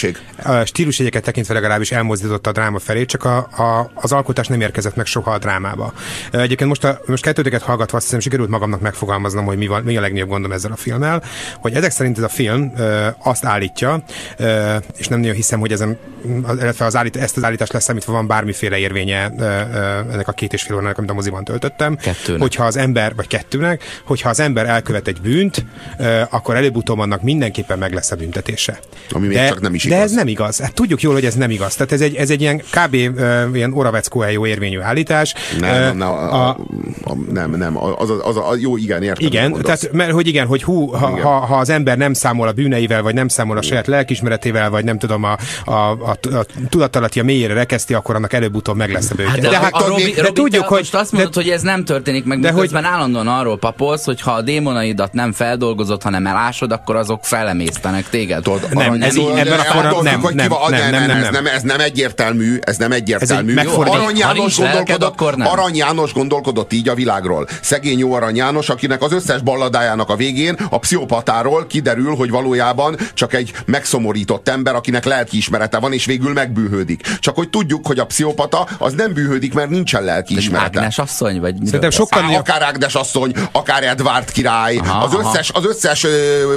a, a stílusjegyeket tekintve legalábbis elmozdította a dráma felé, csak a, a, az alkotás nem érkezett meg soha a drámába. Egyébként most, a, most kettőtöket hallgatva azt hiszem sikerült magamnak megfogalmaznom, hogy mi, van, mi a legnagyobb gondom ezzel a filmmel, hogy ezek szerint ez a film ö, azt állítja, ö, és nem nagyon hiszem, hogy ezen, illetve az állít, ezt az állítást leszámítva van bármiféle érvénye ö, ö, ennek a két és fél órának, amit a moziban töltöttem. Kettőnek. Hogyha az ember, vagy kettőnek, hogyha az ember elkövet egy bűnt, ö, akkor előbb-utóbb annak mindenképpen meg lesz lesz a büntetése. Ami még de, csak nem is igaz. De ez nem igaz. Hát tudjuk jól, hogy ez nem igaz. Tehát ez egy, ez egy ilyen kb. Uh, ilyen Oraveckó jó érvényű állítás. Nem, uh, nem, a, a, a, nem, nem, az, az, az, az jó, igen, értem. Igen, tehát, mert hogy igen, hogy hú, ha, igen. Ha, ha, az ember nem számol a bűneivel, vagy nem számol a saját lelkismeretével, vagy nem tudom, a, a, a, a tudatalatti a mélyére rekeszti, akkor annak előbb-utóbb meg lesz a bőtje. Hát de, de, hát, a Robi, de Robi, tudjuk, hogy... Most azt mondod, de, hogy ez nem történik meg, de hogy állandóan arról papolsz, hogy ha a démonaidat nem feldolgozott, hanem elásod, akkor azok felemésztenek keresnek téged. Tudod, nem, ez így, ebben a forró, nem, nem, nem, nem, nem, nem, ez nem, egyértelmű, ez nem egyértelmű. Ez Arany János, gondolkodott, akkor nem. Arany János gondolkodott így a világról. Szegény jó Arany János, akinek az összes balladájának a végén a pszichopatáról kiderül, hogy valójában csak egy megszomorított ember, akinek lelkiismerete van, és végül megbűhődik. Csak hogy tudjuk, hogy a pszichopata az nem bűhődik, mert nincsen lelkiismerete. Ágnes asszony, vagy Szerintem sokkal akár Ágnes asszony, akár Edward király, aha, az összes, az összes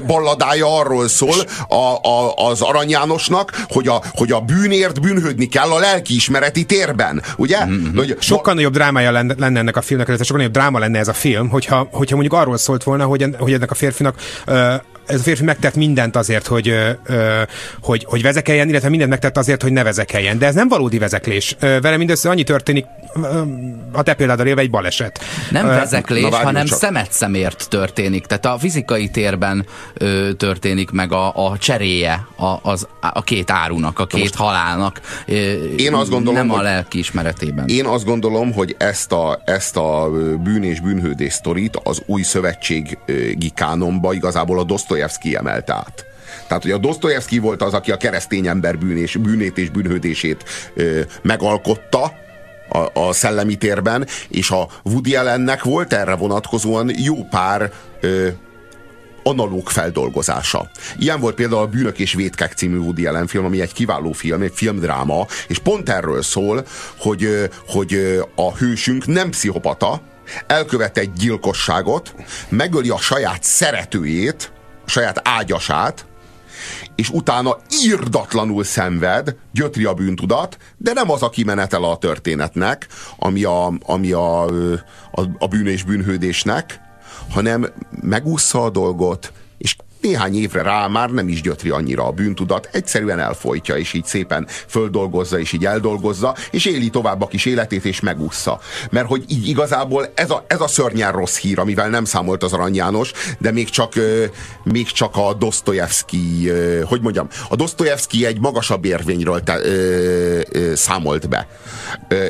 balladája arról szól, szól a, a, az Arany Jánosnak, hogy a, hogy a bűnért bűnhődni kell a lelkiismereti térben, ugye? Mm-hmm. Hogy, sokkal nagyobb drámája lenne, lenne ennek a filmnek, ez sokkal nagyobb dráma lenne ez a film, hogyha, hogyha mondjuk arról szólt volna, hogy, hogy ennek a férfinak uh, ez a férfi megtett mindent azért, hogy, ö, hogy, hogy vezekeljen, illetve mindent megtett azért, hogy ne vezekeljen. De ez nem valódi vezeklés. Vele mindössze annyi történik, a te például élve egy baleset. Nem vezeklés, Na, hanem csak. szemet szemért történik. Tehát a fizikai térben ö, történik meg a, a cseréje a, az, a két árunak, a két Most halálnak. Ö, én azt gondolom, nem a lelki ismeretében. Én azt gondolom, hogy ezt a, ezt a bűn és bűnhődés sztorit az új szövetségi kánonba igazából a Dostoy Dostoyevsky emelte át. Tehát, hogy a Dostoyevsky volt az, aki a keresztény ember bűnés, bűnét és bűnhődését ö, megalkotta, a, a szellemi térben, és a Woody Allennek volt erre vonatkozóan jó pár ö, analóg feldolgozása. Ilyen volt például a Bűnök és Vétkek című Woody Allen film, ami egy kiváló film, egy filmdráma, és pont erről szól, hogy, hogy a hősünk nem pszichopata, elkövet egy gyilkosságot, megöli a saját szeretőjét, saját ágyasát, és utána írdatlanul szenved, gyötri a bűntudat, de nem az a kimenetel a történetnek, ami a, ami a, a, a bűn és bűnhődésnek, hanem megúszza a dolgot, néhány évre rá már nem is gyötri annyira a bűntudat, egyszerűen elfolytja, és így szépen földolgozza, és így eldolgozza, és éli tovább a kis életét, és megúszza. Mert hogy így igazából ez a, ez a szörnyen rossz hír, amivel nem számolt az Arany János, de még csak, még csak a Dostoyevsky, hogy mondjam, a Dostoyevsky egy magasabb érvényről te, ö, ö, számolt be.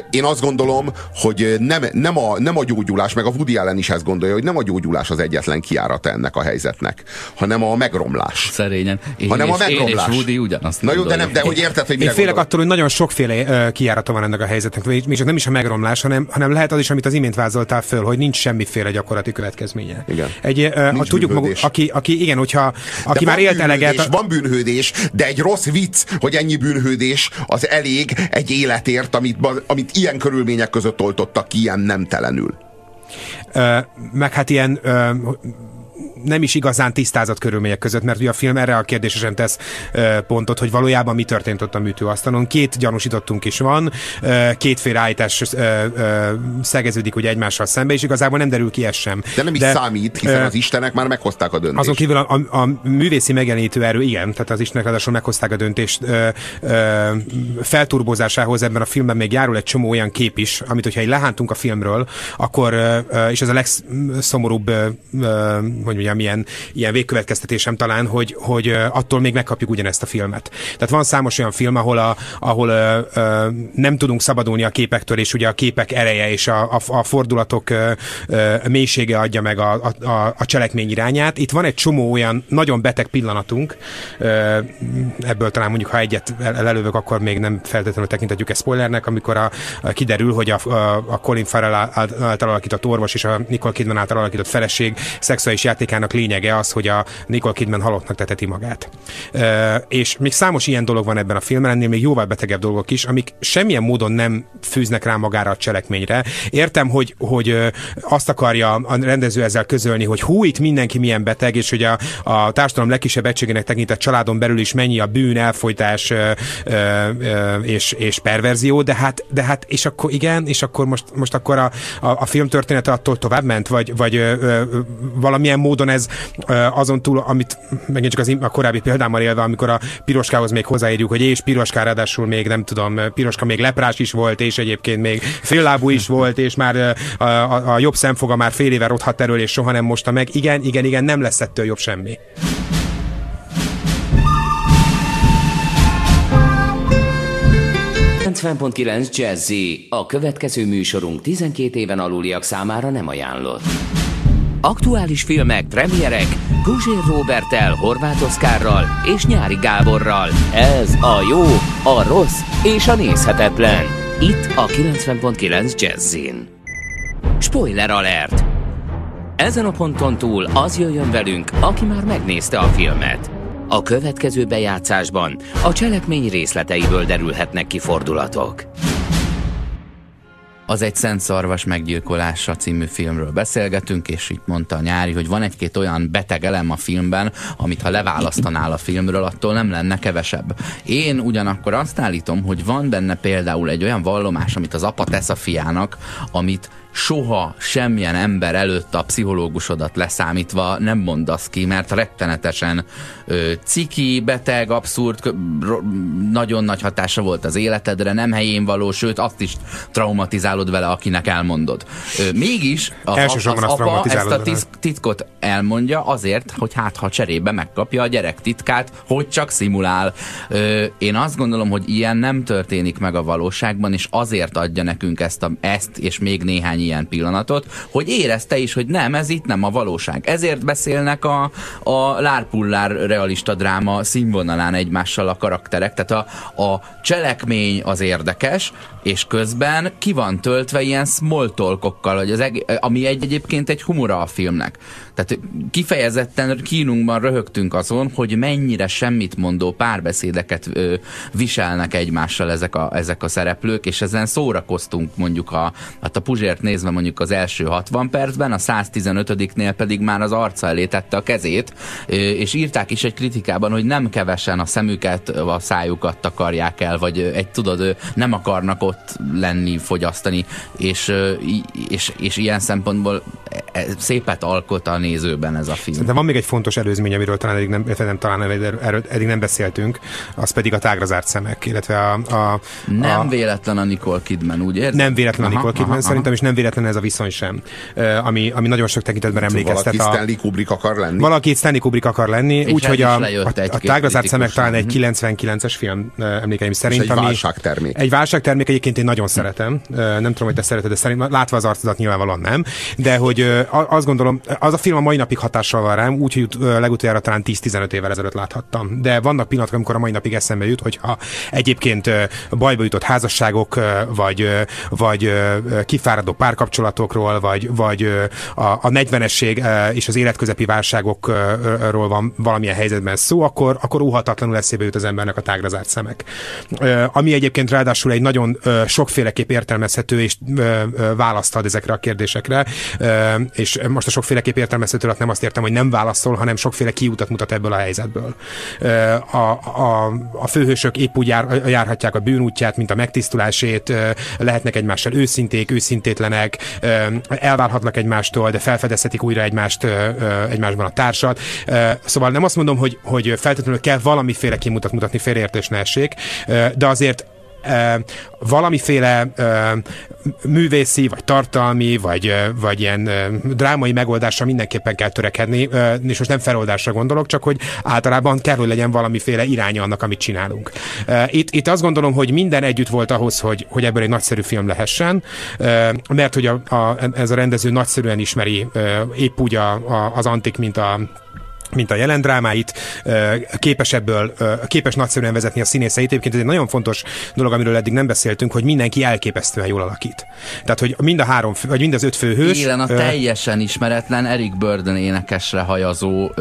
Én azt gondolom, hogy nem, nem, a, nem a gyógyulás, meg a Woody Allen is ezt gondolja, hogy nem a gyógyulás az egyetlen kiárata ennek a helyzetnek, hanem a megromlás. Szerényen. Én hanem és, a megromlás. Én és Woody ugyanazt Na jó, de, nem, de hogy érted, hogy Én félek gondol? attól, hogy nagyon sokféle uh, kiárata van ennek a helyzetnek. Még csak nem is a megromlás, hanem, hanem lehet az is, amit az imént vázoltál föl, hogy nincs semmiféle gyakorlati következménye. Igen. Egy, uh, Nincs tudjuk maguk, aki, aki, igen, hogyha, aki De már élt eleget. Van bűnhődés, de egy rossz vicc, hogy ennyi bűnhődés az elég egy életért, amit, amit ilyen körülmények között oltottak ki, ilyen nemtelenül. Ö, meg hát ilyen ö, nem is igazán tisztázott körülmények között, mert ugye a film erre a kérdésre sem tesz pontot, hogy valójában mi történt ott a műtőasztalon. Két gyanúsítottunk is van, kétféle állítás szegeződik ugye egymással szembe, és igazából nem derül ki ez sem. De nem is számít, hiszen az istenek már meghozták a döntést. azon kívül a, a, a művészi megjelenítő erő, igen, tehát az Istenek ráadásul meghozták a döntést ö, ö, felturbozásához ebben a filmben még járul egy csomó olyan kép is, amit hogyha lehántunk a filmről, akkor, ö, és ez a legszomorúbb, ö, hogy mondjam, ilyen, ilyen végkövetkeztetésem talán, hogy, hogy attól még megkapjuk ugyanezt a filmet. Tehát van számos olyan film, ahol, a, ahol ö, ö, nem tudunk szabadulni a képektől, és ugye a képek ereje és a, a, a fordulatok ö, ö, mélysége adja meg a, a, a, cselekmény irányát. Itt van egy csomó olyan nagyon beteg pillanatunk, ö, ebből talán mondjuk, ha egyet el- elölövök, akkor még nem feltétlenül tekintetjük ezt spoilernek, amikor a, a kiderül, hogy a, a, a Colin Farrell által alakított orvos és a Nicole Kidman által alakított feleség szexuális játékának lényege az, hogy a Nicole Kidman halottnak teteti magát. Ö, és még számos ilyen dolog van ebben a filmben, ennél még jóval betegebb dolgok is, amik semmilyen módon nem fűznek rá magára a cselekményre. Értem, hogy, hogy azt akarja a rendező ezzel közölni, hogy hú, itt mindenki milyen beteg, és hogy a, a társadalom legkisebb egységének tekintett családon belül is mennyi a bűn, elfolytás ö, ö, és, és perverzió, de hát, de hát, és akkor igen, és akkor most, most akkor a, a, a film története attól tovább ment, vagy, vagy ö, ö, valamilyen módon ez ö, azon túl, amit megint csak az a korábbi példámmal élve, amikor a piroskához még hozzáírjuk, hogy és piroská ráadásul még nem tudom, piroska még leprás is volt, és egyébként még féllábú is volt, és már a, a, a jobb szemfoga már fél éve rothat erről, és soha nem mosta meg. Igen, igen, igen, nem lesz ettől jobb semmi. Jazzy. A következő műsorunk 12 éven aluliak számára nem ajánlott. Aktuális filmek, premierek, Guzsér Robertel, Horváth Oszkárral és Nyári Gáborral. Ez a jó, a rossz és a nézhetetlen. Itt a 90.9 Jazzin. Spoiler alert! Ezen a ponton túl az jöjjön velünk, aki már megnézte a filmet. A következő bejátszásban a cselekmény részleteiből derülhetnek ki fordulatok. Az egy Szent Szarvas meggyilkolása című filmről beszélgetünk, és itt mondta a nyári, hogy van egy-két olyan beteg elem a filmben, amit ha leválasztanál a filmről, attól nem lenne kevesebb. Én ugyanakkor azt állítom, hogy van benne például egy olyan vallomás, amit az apa tesz a fiának, amit soha semmilyen ember előtt a pszichológusodat leszámítva nem mondasz ki, mert rettenetesen ö, ciki, beteg, abszurd, nagyon nagy hatása volt az életedre, nem helyén való, sőt azt is traumatizálod vele, akinek elmondod. Ö, mégis az, Elsősorban az azt apa ezt a tis- titkot elmondja azért, hogy hát ha cserébe megkapja a gyerek titkát, hogy csak szimulál. Ö, én azt gondolom, hogy ilyen nem történik meg a valóságban, és azért adja nekünk ezt, a, ezt és még néhány ilyen pillanatot, hogy érezte is, hogy nem, ez itt nem a valóság. Ezért beszélnek a, a lárpullár realista dráma színvonalán egymással a karakterek, tehát a, a cselekmény az érdekes, és közben ki van töltve ilyen small talkokkal, hogy az eg- ami egy, egyébként egy humora a filmnek. Tehát kifejezetten kínunkban röhögtünk azon, hogy mennyire semmit mondó párbeszédeket ö, viselnek egymással ezek a, ezek a szereplők, és ezen szórakoztunk mondjuk a, hát a Puzsért nézve mondjuk az első 60 percben, a 115-nél pedig már az arca elé tette a kezét, ö, és írták is egy kritikában, hogy nem kevesen a szemüket, a szájukat takarják el, vagy egy tudod, nem akarnak ott szokott lenni, fogyasztani, és, és, és ilyen szempontból e, szépet alkot a nézőben ez a film. De van még egy fontos előzmény, amiről talán eddig nem, nem, talán erről eddig nem beszéltünk, az pedig a tágrazárt szemek, illetve a, a, Nem a, véletlen a Nicole Kidman, úgy érzed? Nem véletlen a Nicole Kidman, aha, szerintem, aha. és nem véletlen ez a viszony sem, ami, ami nagyon sok tekintetben emlékeztet. Valaki a, Stanley Kubrick akar lenni? Valaki Stanley Kubrick akar lenni, úgyhogy a, a, a tágrazárt szemek talán egy 99-es film emlékeim szerint. És egy ami, válságtermék. Egy válságtermék egyébként én nagyon szeretem. Nem tudom, hogy te szereted, de szerint, látva az arcodat nyilvánvalóan nem. De hogy azt gondolom, az a film a mai napig hatással van rám, úgyhogy legutoljára talán 10-15 évvel ezelőtt láthattam. De vannak pillanatok, amikor a mai napig eszembe jut, hogyha egyébként bajba jutott házasságok, vagy, vagy kifáradó párkapcsolatokról, vagy, vagy a, a 40-esség és az életközepi válságokról van valamilyen helyzetben szó, akkor, akkor óhatatlanul eszébe jut az embernek a tágra zárt szemek. Ami egyébként ráadásul egy nagyon sokféleképp értelmezhető és választ ad ezekre a kérdésekre, és most a sokféleképp értelmezhető nem azt értem, hogy nem válaszol, hanem sokféle kiutat mutat ebből a helyzetből. A, a, a főhősök épp úgy jár, járhatják a bűnútját, mint a megtisztulásét, lehetnek egymással őszinték, őszintétlenek, elválhatnak egymástól, de felfedezhetik újra egymást, egymásban a társat. Szóval nem azt mondom, hogy, hogy feltétlenül kell valamiféle kimutat mutatni, félreértés ne essék, de azért valamiféle művészi, vagy tartalmi, vagy, vagy ilyen drámai megoldásra mindenképpen kell törekedni, és most nem feloldásra gondolok, csak hogy általában kell, hogy legyen valamiféle iránya annak, amit csinálunk. Itt, itt azt gondolom, hogy minden együtt volt ahhoz, hogy, hogy ebből egy nagyszerű film lehessen, mert hogy a, a, ez a rendező nagyszerűen ismeri épp úgy a, a, az antik, mint a mint a jelen drámáit, képes ebből, képes nagyszerűen vezetni a színészeit. Egyébként ez egy nagyon fontos dolog, amiről eddig nem beszéltünk, hogy mindenki elképesztően jól alakít. Tehát, hogy mind a három, vagy mind az öt főhős. Igen, a teljesen ismeretlen Eric Burden énekesre hajazó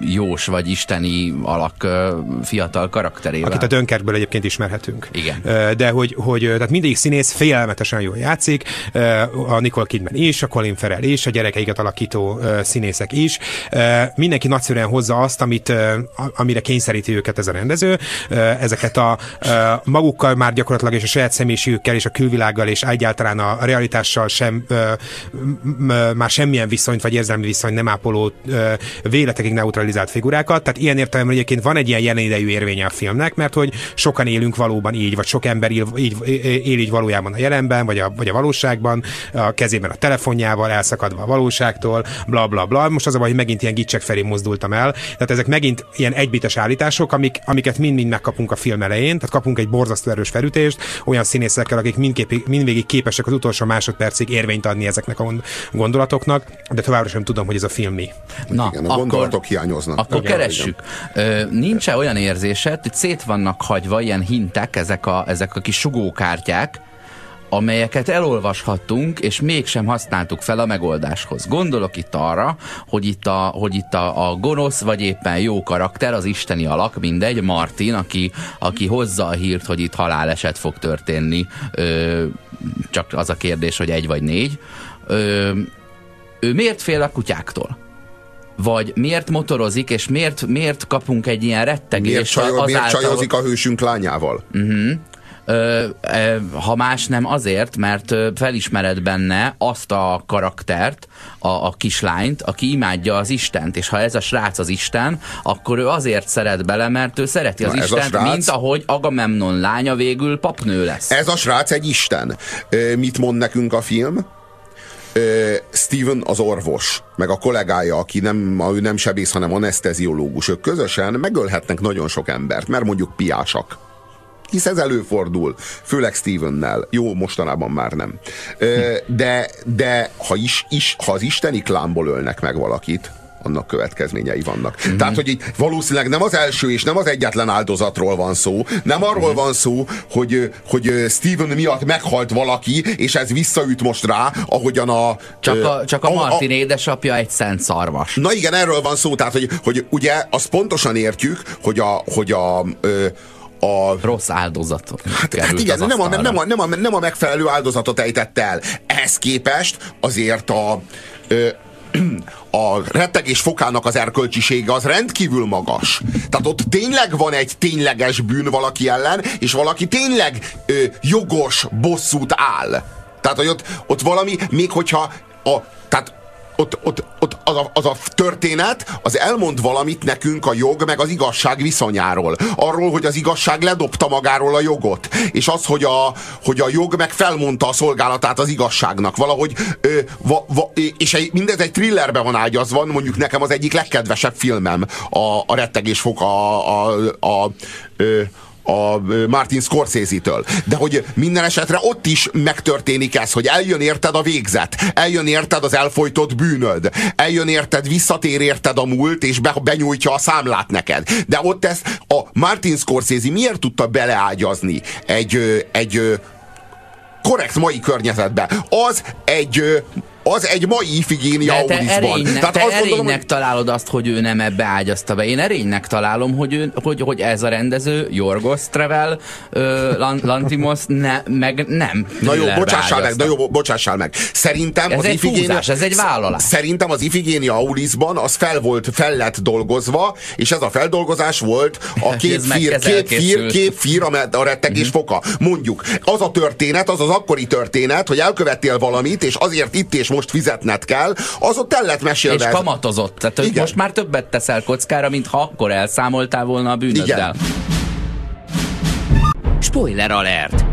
jós vagy isteni alak fiatal karakterével. Akit a Dönkerkből egyébként ismerhetünk. Igen. De hogy, hogy tehát mindig színész félelmetesen jól játszik, a Nicole Kidman is, a Colin Farrell is, a gyerekeiket alakító színészek is. Mindenki nagy egyszerűen hozza azt, amit, amire kényszeríti őket ez a rendező. Ezeket a magukkal már gyakorlatilag és a saját személyiségükkel és a külvilággal és egyáltalán a realitással sem már semmilyen viszonyt vagy érzelmi viszony nem ápoló véletekig neutralizált figurákat. Tehát ilyen értelemben egyébként van egy ilyen jelen idejű érvénye a filmnek, mert hogy sokan élünk valóban így, vagy sok ember él így, él így valójában a jelenben, vagy a, vagy a valóságban, a kezében a telefonjával, elszakadva a valóságtól, bla bla bla. Most az a baj, hogy megint ilyen gicsek felé mozdul indultam el. Tehát ezek megint ilyen egybites állítások, amik, amiket mind-mind megkapunk a film elején, tehát kapunk egy borzasztó erős felütést, olyan színészekkel, akik mindképp, mindvégig képesek az utolsó másodpercig érvényt adni ezeknek a gondolatoknak, de továbbra sem tudom, hogy ez a film mi. Na, igen, a akkor, gondolatok hiányoznak. Akkor igen, keressük. nincs -e olyan érzésed, hogy szét vannak hagyva ilyen hintek, ezek a, ezek a kis sugókártyák, amelyeket elolvashattunk, és mégsem használtuk fel a megoldáshoz. Gondolok itt arra, hogy itt a, hogy itt a, a gonosz, vagy éppen jó karakter, az isteni alak, mindegy, Martin, aki, aki hozza a hírt, hogy itt haláleset fog történni, ö, csak az a kérdés, hogy egy vagy négy. Ö, ő miért fél a kutyáktól? Vagy miért motorozik, és miért, miért kapunk egy ilyen rettegést? Miért, csaj, miért csajozik a hősünk lányával? Uh-huh ö, ö, ha más nem azért, mert felismered benne azt a karaktert, a, a kislányt, aki imádja az Istent, és ha ez a srác az Isten, akkor ő azért szeret bele, mert ő szereti az Na, Istent, srác... mint ahogy Agamemnon lánya végül papnő lesz. Ez a srác egy Isten. Mit mond nekünk a film? Steven az orvos, meg a kollégája, aki nem, ő nem sebész, hanem anesteziológus, ők közösen megölhetnek nagyon sok embert, mert mondjuk piásak hisz ez előfordul, főleg Stevennel. Jó, mostanában már nem. De, de ha, is, is, ha az isteni klámból ölnek meg valakit, annak következményei vannak. Mm-hmm. Tehát, hogy valószínűleg nem az első és nem az egyetlen áldozatról van szó, nem arról mm-hmm. van szó, hogy, hogy Steven miatt meghalt valaki, és ez visszaüt most rá, ahogyan a... Csak a, csak a, a Martin a, édesapja egy szent szarvas. Na igen, erről van szó, tehát, hogy, hogy ugye azt pontosan értjük, hogy a, hogy a, a a... Rossz áldozatot. Hát, hát igen, nem a, nem, a, nem, a, nem a megfelelő áldozatot ejtett el. Ehhez képest azért a... Ö, a rettegés fokának az erkölcsisége az rendkívül magas. Tehát ott tényleg van egy tényleges bűn valaki ellen, és valaki tényleg ö, jogos bosszút áll. Tehát, hogy ott, ott valami, még hogyha a, tehát ott, ott, ott az, a, az a történet, az elmond valamit nekünk a jog meg az igazság viszonyáról. Arról, hogy az igazság ledobta magáról a jogot. És az, hogy a, hogy a jog meg felmondta a szolgálatát az igazságnak. Valahogy, ö, va, va, és egy, mindez egy thrillerbe van ágyazva, mondjuk nekem az egyik legkedvesebb filmem a, a rettegés fok a, a, a, a, a a Martin Scorsese-től. De hogy minden esetre ott is megtörténik ez, hogy eljön érted a végzet, eljön érted az elfolytott bűnöd, eljön érted, visszatér érted a múlt, és be, benyújtja a számlát neked. De ott ezt a Martin Scorsese miért tudta beleágyazni egy, egy korrekt mai környezetbe? Az egy az egy mai Ifigénia erénynek, Tehát te azt erénynek gondolom, hogy találod azt, hogy ő nem ebbe ágyazta be. Én erénynek találom, hogy, ő, hogy, hogy ez a rendező, Jorgos Trevel, uh, Lantimos, ne, meg nem. Na jó, bocsássál meg, na jó, bocsássál meg. Szerintem Ez az egy Ifigénia, túlzás, ez egy vállalás. Szerintem az Ifigénia Aulisban az fel volt, fel lett dolgozva, és ez a feldolgozás volt a két fír, ez két fír, a rettegés Mhm. foka. Mondjuk, az a történet, az az akkori történet, hogy elkövettél valamit, és azért itt és most fizetned kell, az ott el lett mesélve. És kamatozott. Tehát hogy Igen. most már többet teszel kockára, mint ha akkor elszámoltál volna a bűnöddel. Igen. Spoiler alert!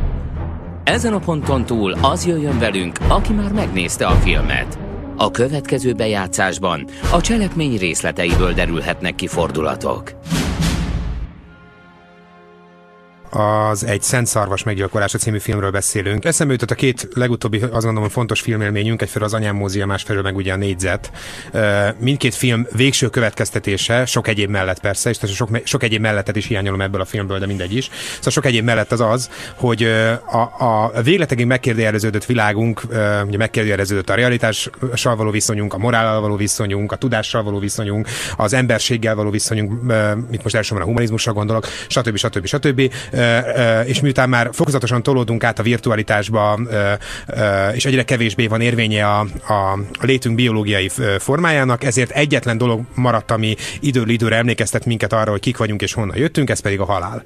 Ezen a ponton túl az jöjjön velünk, aki már megnézte a filmet. A következő bejátszásban a cselekmény részleteiből derülhetnek ki fordulatok. Az egy Szent Szarvas meggyilkolása című filmről beszélünk. Eszembe jutott a két legutóbbi, azt gondolom, fontos filmélményünk, egyfelől az Anyám Mózia, másfelől meg ugye a Négyzet. Mindkét film végső következtetése, sok egyéb mellett persze, és sok, sok egyéb mellettet is hiányolom ebből a filmből, de mindegy is. Szóval sok egyéb mellett az az, hogy a, a végletekig megkérdőjeleződött világunk, ugye megkérdőjeleződött a realitással való viszonyunk, a morállal való viszonyunk, a tudással való viszonyunk, az emberséggel való viszonyunk, ö, itt most elsősorban a humanizmusra gondolok, stb. stb. stb. Ö, És miután már fokozatosan tolódunk át a virtualitásba, és egyre kevésbé van érvénye a, a, a létünk biológiai formájának, ezért egyetlen dolog maradt, ami időről időre emlékeztet minket arra, hogy kik vagyunk és honnan jöttünk, ez pedig a halál.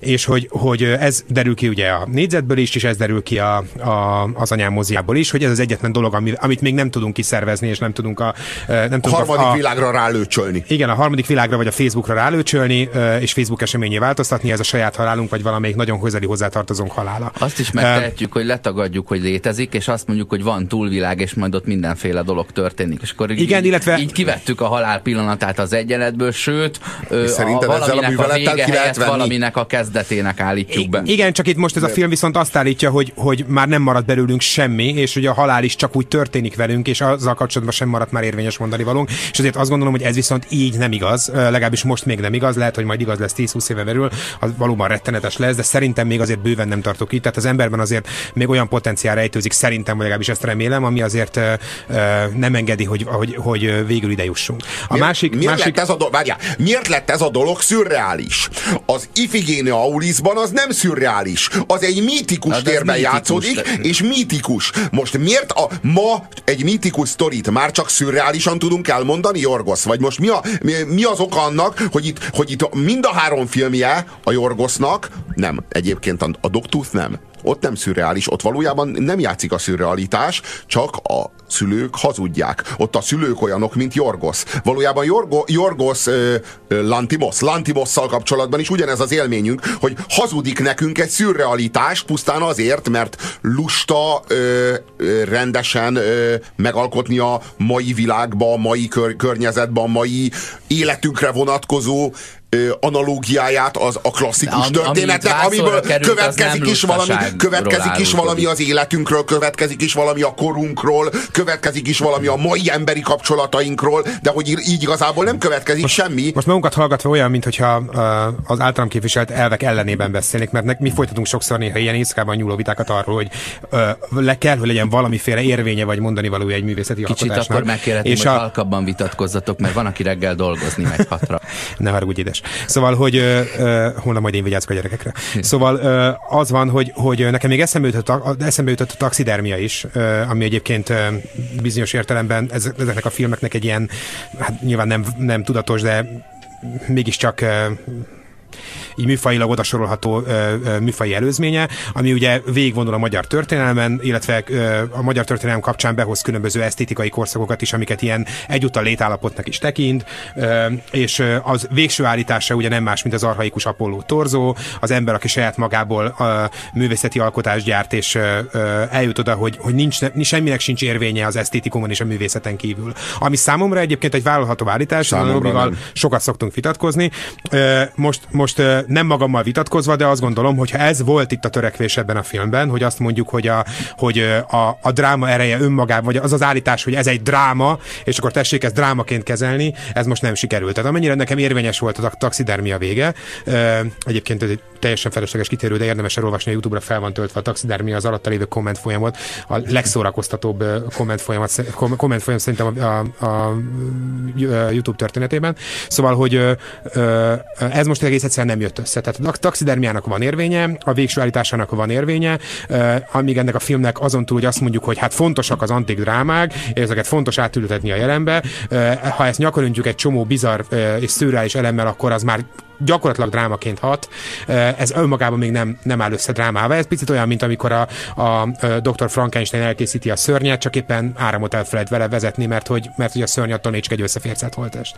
És hogy, hogy ez derül ki ugye a négyzetből is, és ez derül ki a, a, az anyám moziából is, hogy ez az egyetlen dolog, ami, amit még nem tudunk kiszervezni, és nem tudunk a, nem a tudunk harmadik a, világra rálőcsölni. igen, a harmadik világra vagy a Facebookra rálőcsölni, és Facebook eseményé változtatni, ez a saját halálunk, vagy valamelyik nagyon közeli hozzátartozónk halála. Azt is megtehetjük, hogy letagadjuk, hogy létezik, és azt mondjuk, hogy van túlvilág, és majd ott mindenféle dolog történik. És akkor Igen, így, illetve- így kivettük a halál pillanatát az egyenletből, sőt, a, a valaminek a, művelettel vége helyett valaminek a kezdetének állítjuk be. Igen, csak itt most ez a film viszont azt állítja, hogy, hogy már nem marad belőlünk semmi, és hogy a halál is csak úgy történik velünk, és azzal kapcsolatban sem maradt már érvényes mondani valónk. És azért azt gondolom, hogy ez viszont így nem igaz, legalábbis most még nem igaz, lehet, hogy majd igaz lesz 10-20 éve belül, az valóban rettenetes lesz, de szerintem még azért bőven nem tartok itt. Tehát az emberben azért még olyan potenciál rejtőzik, szerintem, vagy legalábbis ezt remélem, ami azért ö, ö, nem engedi, hogy, hogy, hogy végül ide jussunk. A Miért- másik, miért másik lett ez a dolog, várjál, miért lett ez a dolog szürreális? Az Ifigénia Aulisban az nem szürreális, az egy mítikus Hát ez térben mítikus, játszódik, de- és mítikus. Most miért a, ma egy mítikus sztorit már csak szürreálisan tudunk elmondani, Jorgos? Vagy most mi, a, mi, mi az oka annak, hogy itt, hogy itt mind a három filmje a Jorgosnak, nem, egyébként a, a Dogtooth nem, ott nem szürreális, ott valójában nem játszik a szürrealitás, csak a szülők hazudják. Ott a szülők olyanok, mint Jorgos. Valójában Jorgo, Jorgos ö, Lantimos, Lantimosszal kapcsolatban is ugyanez az élményünk, hogy hazudik nekünk egy szürrealitás pusztán azért, mert lusta ö, ö, rendesen ö, megalkotni a mai világba, a mai kör, környezetben, a mai életünkre vonatkozó analógiáját az a klasszikus itt történetnek, amiből került, következik is valami, következik is valami az életünkről, következik is valami a korunkról, következik is valami a mai emberi kapcsolatainkról, de hogy így igazából nem következik semmi. Most magunkat hallgatva olyan, mintha az általam képviselt elvek ellenében beszélnék, mert nek, mi folytatunk sokszor néha ilyen éjszakában nyúló vitákat arról, hogy le kell, hogy legyen valamiféle érvénye vagy mondani valója egy művészeti Kicsit alkotásnak. akkor megkérhetném, és hogy a, halkabban vitatkozzatok, mert van, aki reggel dolgozni megy hatra. ne haragudj édes. Szóval, hogy ö, ö, holnap majd én vigyázok a gyerekekre. Szóval ö, az van, hogy, hogy nekem még eszembe jutott, a, eszembe jutott a taxidermia is, ö, ami egyébként ö, bizonyos értelemben ez, ezeknek a filmeknek egy ilyen, hát nyilván nem, nem tudatos, de mégiscsak így műfajilag odasorolható műfai előzménye, ami ugye végigvonul a magyar történelmen, illetve a magyar történelem kapcsán behoz különböző esztétikai korszakokat is, amiket ilyen egyúttal létállapotnak is tekint, és az végső állítása ugye nem más, mint az arhaikus Apolló torzó, az ember, aki saját magából a művészeti alkotást gyárt, és eljut oda, hogy, hogy nincs, ne, semminek sincs érvénye az esztétikumon és a művészeten kívül. Ami számomra egyébként egy vállalható állítás, amivel sokat szoktunk vitatkozni. Most, most nem magammal vitatkozva, de azt gondolom, hogy ha ez volt itt a törekvés ebben a filmben, hogy azt mondjuk, hogy a, hogy a, a dráma ereje önmagában, vagy az az állítás, hogy ez egy dráma, és akkor tessék ezt drámaként kezelni, ez most nem sikerült. Tehát amennyire nekem érvényes volt a taxidermia vége, egyébként ez egy teljesen felesleges kitérő, de érdemes elolvasni, a YouTube-ra fel van töltve a taxidermia az alatta lévő komment folyamot, a legszórakoztatóbb komment folyamat, kom- komment folyam szerintem a, a, a YouTube történetében. Szóval, hogy ez most egész egyszerűen nem jött össze. Tehát a taxidermiának van érvénye, a végső állításának van érvénye, amíg ennek a filmnek azon túl, hogy azt mondjuk, hogy hát fontosak az antik drámák, és ezeket fontos átültetni a jelenbe. Ha ezt nyakoröntjük egy csomó bizarr és szürreális elemmel, akkor az már gyakorlatilag drámaként hat. Ez önmagában még nem, nem áll össze drámával. Ez picit olyan, mint amikor a, a, Dr. Frankenstein elkészíti a szörnyet, csak éppen áramot elfelejt vele vezetni, mert hogy, mert hogy a szörny attól nincs egy összefércelt holtest.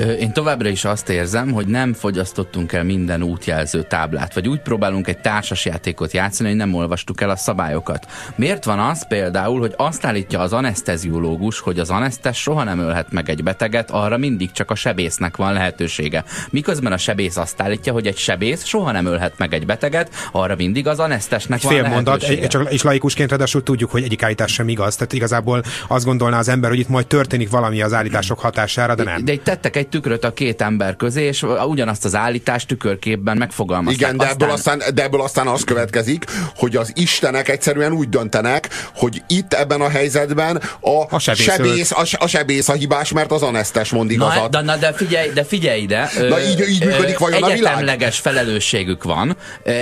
Én továbbra is azt érzem, hogy nem fogyasztottunk el minden útjelző táblát, vagy úgy próbálunk egy társasjátékot játszani, hogy nem olvastuk el a szabályokat. Miért van az például, hogy azt állítja az aneszteziológus, hogy az anesztes soha nem ölhet meg egy beteget, arra mindig csak a sebésznek van lehetősége. Miközben a sebész azt állítja, hogy egy sebész soha nem ölhet meg egy beteget, arra mindig az anesztesnek Egy van fél mondat, egy, csak, és laikusként ráadásul tudjuk, hogy egyik állítás sem igaz. Tehát igazából azt gondolná az ember, hogy itt majd történik valami az állítások hatására, de nem. De itt tettek egy tükröt a két ember közé, és ugyanazt az állítást tükörképben megfogalmazták. Igen, de ebből, aztán, de ebből aztán az következik, hogy az istenek egyszerűen úgy döntenek, hogy itt ebben a helyzetben a, A sebész sebész, a, a sebész a hibás, mert az anesztes mond Na, igazat. de, na, de figyelj, de figyelj ide. Na, így- így működik vajon a világ? Egyetemleges felelősségük van, ö,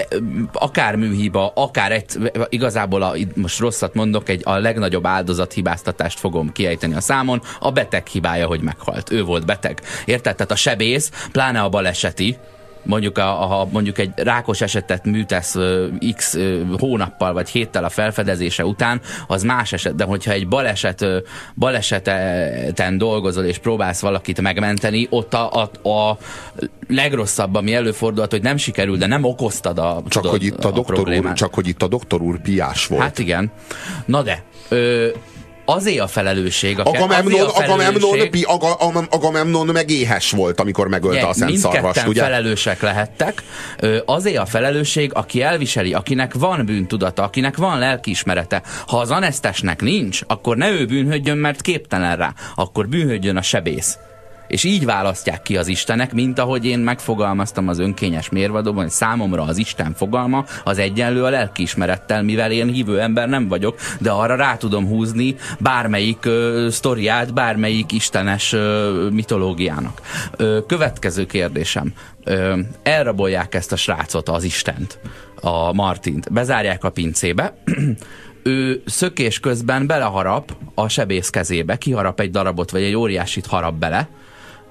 akár műhiba, akár egy, igazából a, most rosszat mondok, egy a legnagyobb áldozathibáztatást fogom kiejteni a számon, a beteg hibája, hogy meghalt. Ő volt beteg. Érted? Tehát a sebész, pláne a baleseti, mondjuk, a, ha mondjuk egy rákos esetet műtesz ö, x ö, hónappal vagy héttel a felfedezése után, az más eset, de hogyha egy baleset, ö, baleseten dolgozol és próbálsz valakit megmenteni, ott a, a, a legrosszabb, ami előfordulhat, hogy nem sikerül, de nem okoztad a Csak, tudod, hogy itt a, doktor úr, problémát. csak hogy itt a doktor úr piás volt. Hát igen. Na de, ö, azért a felelősség, a Agamemnon, Agamemnon, felelősség- pi, Aga, Agam- Agamemnon meg éhes volt, amikor megölte a szent szarvast, ugye? felelősek lehettek. Ö, azért a felelősség, aki elviseli, akinek van bűntudata, akinek van lelkiismerete. Ha az anesztesnek nincs, akkor ne ő bűnhődjön, mert képtelen rá. Akkor bűnhődjön a sebész. És így választják ki az Istenek, mint ahogy én megfogalmaztam az önkényes mérvadóban, hogy számomra az Isten fogalma az egyenlő a lelkiismerettel, mivel én hívő ember nem vagyok, de arra rá tudom húzni bármelyik ö, sztoriát, bármelyik istenes ö, mitológiának. Ö, következő kérdésem. Ö, elrabolják ezt a srácot, az Istent, a Martint, bezárják a pincébe, ő szökés közben beleharap a sebész kezébe, kiharap egy darabot, vagy egy óriásit harap bele,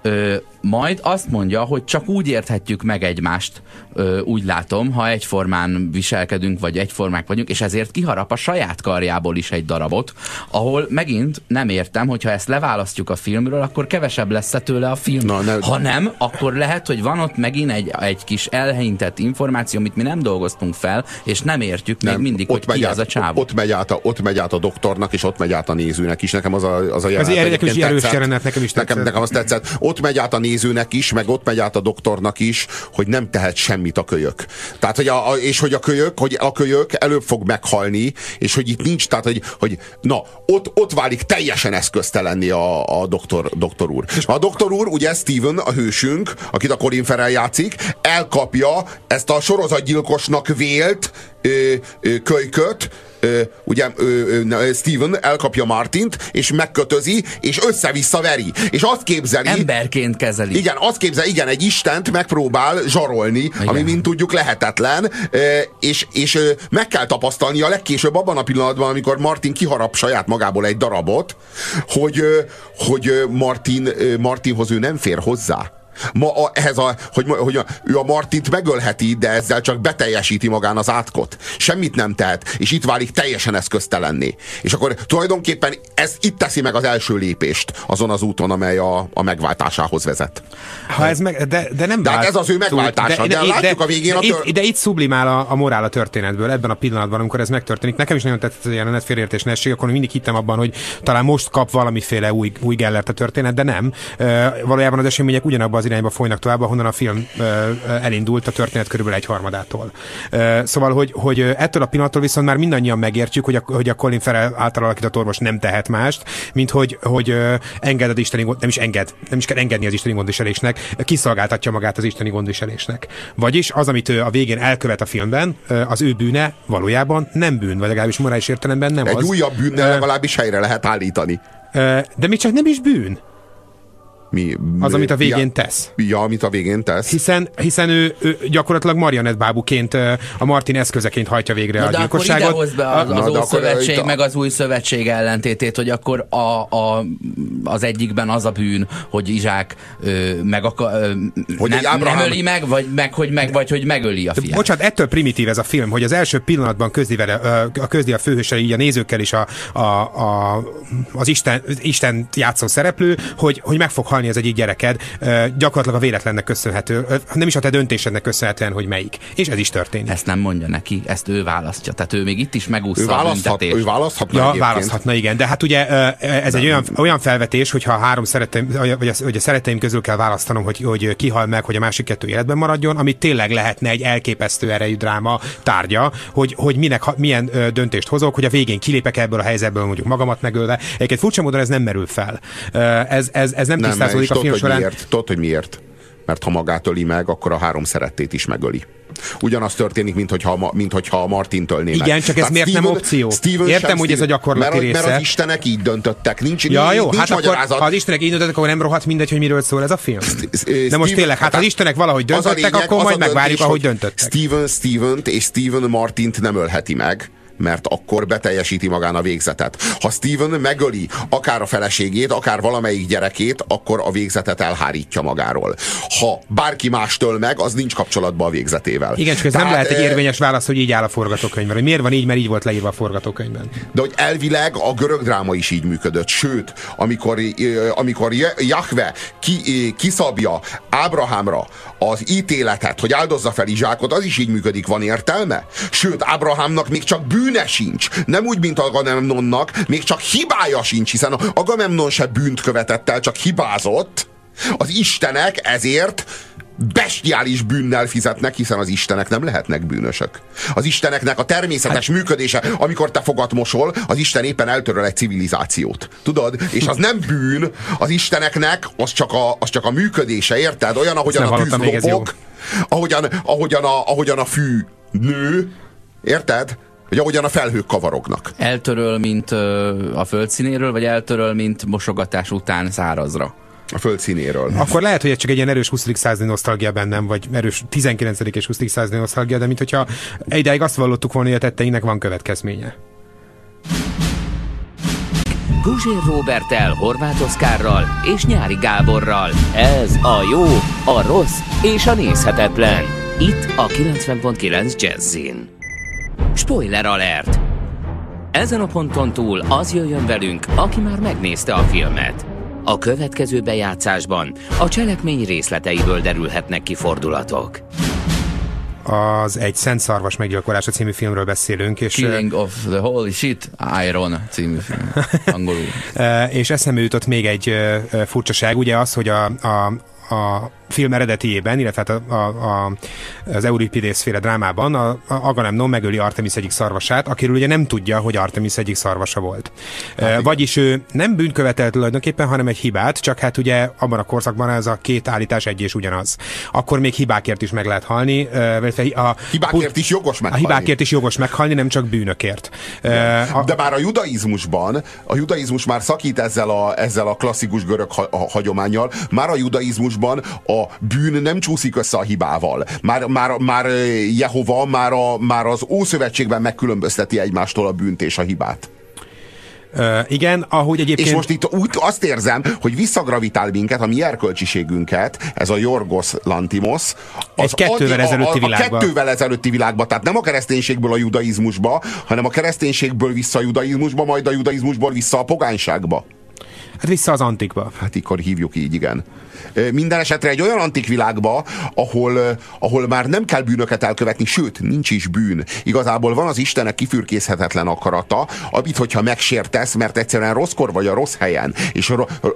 Ö, majd azt mondja, hogy csak úgy érthetjük meg egymást, ö, úgy látom, ha egyformán viselkedünk, vagy egyformák vagyunk, és ezért kiharap a saját karjából is egy darabot, ahol megint nem értem, hogyha ezt leválasztjuk a filmről, akkor kevesebb lesz tőle a film. Na, ne- Ha nem, akkor lehet, hogy van ott megint egy, egy kis elhelyintett információ, amit mi nem dolgoztunk fel, és nem értjük még mindig, hogy ki ez a csávó. Ott megy, át a, ott megy át a doktornak, és ott megy át a nézőnek is. Nekem az a, az a jelenet Ez egy egyébként erős- erős tetszett. jelenet, nekem is Nekem, tetszett. nekem az tetszett. Ott megy át a nézőnek is, meg ott megy át a doktornak is, hogy nem tehet semmit a kölyök. Tehát, hogy a, a, és hogy a kölyök, hogy a kölyök előbb fog meghalni, és hogy itt nincs, tehát, hogy, hogy na, ott, ott válik teljesen eszköztelenni a, a doktor, doktor úr. A doktor úr, ugye Steven, a hősünk, akit a Colin Farrell játszik, elkapja ezt a sorozatgyilkosnak vélt ö, ö, kölyköt, ö, ugye ö, ö, Steven elkapja Martint, és megkötözi, és össze-vissza veri. És azt képzeli... Emberként kezeli. Igen, azt képzel, igen, egy Istent megpróbál zsarolni, igen. ami mint tudjuk lehetetlen, és, és meg kell tapasztalni a legkésőbb abban a pillanatban, amikor Martin kiharap saját magából egy darabot, hogy, hogy Martin, Martinhoz ő nem fér hozzá ma a, ehhez a, hogy, hogy a, ő a Martint megölheti, de ezzel csak beteljesíti magán az átkot. Semmit nem tehet, és itt válik teljesen eszköztelenné. És akkor tulajdonképpen ez itt teszi meg az első lépést azon az úton, amely a, a megváltásához vezet. Ha ez meg, de, de nem de hát ez az ő megváltása, de, de, de látjuk de, a végén de, a tör... itt, de itt sublimál a, a morál a történetből ebben a pillanatban, amikor ez megtörténik. Nekem is nagyon tetszett a jelenet félértés nesség, akkor mindig hittem abban, hogy talán most kap valamiféle új, új gellert a történet, de nem. Uh, valójában az események ugyanabban az irányba folynak tovább, ahonnan a film elindult a történet körülbelül egy harmadától. Szóval, hogy, hogy ettől a pillanattól viszont már mindannyian megértjük, hogy a, hogy a Colin Farrell által alakított orvos nem tehet mást, mint hogy, hogy enged az isteni, nem is enged, nem is kell engedni az isteni gondviselésnek, kiszolgáltatja magát az isteni gondviselésnek. Vagyis az, amit ő a végén elkövet a filmben, az ő bűne valójában nem bűn, vagy legalábbis morális értelemben nem Egy az. újabb bűnnel legalábbis helyre lehet állítani. De még csak nem is bűn. Mi, az, amit a végén ja, tesz. Ja, amit a végén tesz. Hiszen, hiszen ő, ő gyakorlatilag marionettbábuként, a Martin eszközeként hajtja végre Na, a de gyilkosságot. akkor be az, az Na, Ószövetség a... meg az új szövetség ellentétét, hogy akkor a, a, az egyikben az a bűn, hogy Izsák ö, meg akar, ö, hogy nem, Ábrahám... nem öli meg, vagy, meg, hogy meg, vagy hogy megöli a fiát. Bocsánat, ettől primitív ez a film, hogy az első pillanatban közli, vele, a közli a főhőssel, így a nézőkkel is a, a, a, az Isten, Isten játszó szereplő, hogy, hogy meg fog halni ez egyik gyereked, gyakorlatilag a véletlennek köszönhető, nem is a te döntésednek köszönhetően, hogy melyik. És ez is történik. Ezt nem mondja neki, ezt ő választja. Tehát ő még itt is megúszta ő választhat, Ő választhatna Ja, egyébként. választhatna, igen. De hát ugye ez egy olyan, olyan felvetés, hogyha a három szereteim, vagy a, vagy a szereteim közül kell választanom, hogy, hogy ki hal meg, hogy a másik kettő életben maradjon, ami tényleg lehetne egy elképesztő erejű dráma tárgya, hogy, hogy minek, milyen döntést hozok, hogy a végén kilépek ebből a helyzetből, mondjuk magamat megölve. Egyébként furcsa módon ez nem merül fel. Ez, ez, ez nem, nem tisztázódik a film során. Miért? Tudod, hogy miért? Mert ha magát öli meg, akkor a három szerettét is megöli. Ugyanaz történik, mint hogyha, mint hogyha a Martin tölné Igen, csak ez Tehát miért Steven, nem opció? Steven Értem, sem, hogy ez a gyakorlati mert, része. Mert az istenek így döntöttek. Nincs, ja, jó, nincs hát magyarázat. akkor, ha az istenek így döntöttek, akkor nem rohadt mindegy, hogy miről szól ez a film. De most tényleg, hát ha az istenek valahogy döntöttek, lényeg, akkor majd megvárjuk, ahogy döntöttek. Steven Steven-t és Steven Martint nem ölheti meg mert akkor beteljesíti magán a végzetet. Ha Steven megöli akár a feleségét, akár valamelyik gyerekét, akkor a végzetet elhárítja magáról. Ha bárki más töl meg, az nincs kapcsolatban a végzetével. Igen, csak ez Tehát, nem lehet egy érvényes válasz, hogy így áll a forgatókönyvben. Hogy miért van így, mert így volt leírva a forgatókönyvben. De hogy elvileg a görög dráma is így működött. Sőt, amikor, amikor Jahve ki, kiszabja Ábrahámra az ítéletet, hogy áldozza fel Izsákot, az is így működik. Van értelme? Sőt, Ábrahámnak még csak bűn bűne sincs. Nem úgy, mint Agamemnonnak, még csak hibája sincs, hiszen Agamemnon se bűnt követett el, csak hibázott. Az istenek ezért bestiális bűnnel fizetnek, hiszen az istenek nem lehetnek bűnösök. Az isteneknek a természetes hát... működése, amikor te fogat mosol, az isten éppen eltöröl egy civilizációt. Tudod? És az nem bűn, az isteneknek az csak a, az csak a működése, érted? Olyan, ahogyan a tűz lopok, ahogyan, ahogyan, a, ahogyan a fű nő, érted? Hogy ahogyan a felhők kavarognak. Eltöröl, mint a földszínéről, vagy eltöröl, mint mosogatás után szárazra? A föld színéről. Akkor lehet, hogy ez csak egy ilyen erős 20. századi nosztalgia bennem, vagy erős 19. és 20. századi nosztalgia, de mint hogyha ideig azt vallottuk volna, hogy a tetteinek van következménye. Guzsér Robertel, Horváth Oszkárral és Nyári Gáborral. Ez a jó, a rossz és a nézhetetlen. Itt a 90.9 Jazzin. Spoiler alert! Ezen a ponton túl az jöjjön velünk, aki már megnézte a filmet. A következő bejátszásban a cselekmény részleteiből derülhetnek ki fordulatok. Az egy Szent Szarvas meggyilkolása című filmről beszélünk. És, Killing of the Holy Shit Iron című film. Angolul. és eszembe jutott még egy furcsaság, ugye az, hogy a, a, a film eredetiében, illetve hát a, a, a, az Euripidész féle drámában a, a Agamemnon megöli Artemis egyik szarvasát, akiről ugye nem tudja, hogy Artemis egyik szarvasa volt. Hát, Vagyis ő nem bűnkövetelt tulajdonképpen, hanem egy hibát, csak hát ugye abban a korszakban ez a két állítás egy és ugyanaz. Akkor még hibákért is meg lehet halni. A, hibákért is jogos meghalni. A hibákért is jogos meghalni, nem csak bűnökért. A, De már a judaizmusban, a judaizmus már szakít ezzel a, ezzel a klasszikus görög ha, a hagyományjal, már a judaizmusban a bűn nem csúszik össze a hibával. Már, már, már Jehova már, a, már az Ószövetségben megkülönbözteti egymástól a bűnt és a hibát. Uh, igen, ahogy egyébként... És most itt úgy azt érzem, hogy visszagravitál minket, a mi erkölcsiségünket, ez a Jorgos Lantimos. Az Egy kettővel ezelőtti világban. A kettővel ezelőtti világban, tehát nem a kereszténységből a judaizmusba, hanem a kereszténységből vissza a judaizmusba, majd a judaizmusból vissza a pogányságba. Hát vissza az antikba. Hát akkor hívjuk így, igen. Minden esetre egy olyan antik világba, ahol, ahol már nem kell bűnöket elkövetni, sőt, nincs is bűn. Igazából van az Istenek kifürkészhetetlen akarata, amit, hogyha megsértesz, mert egyszerűen rosszkor vagy a rossz helyen, és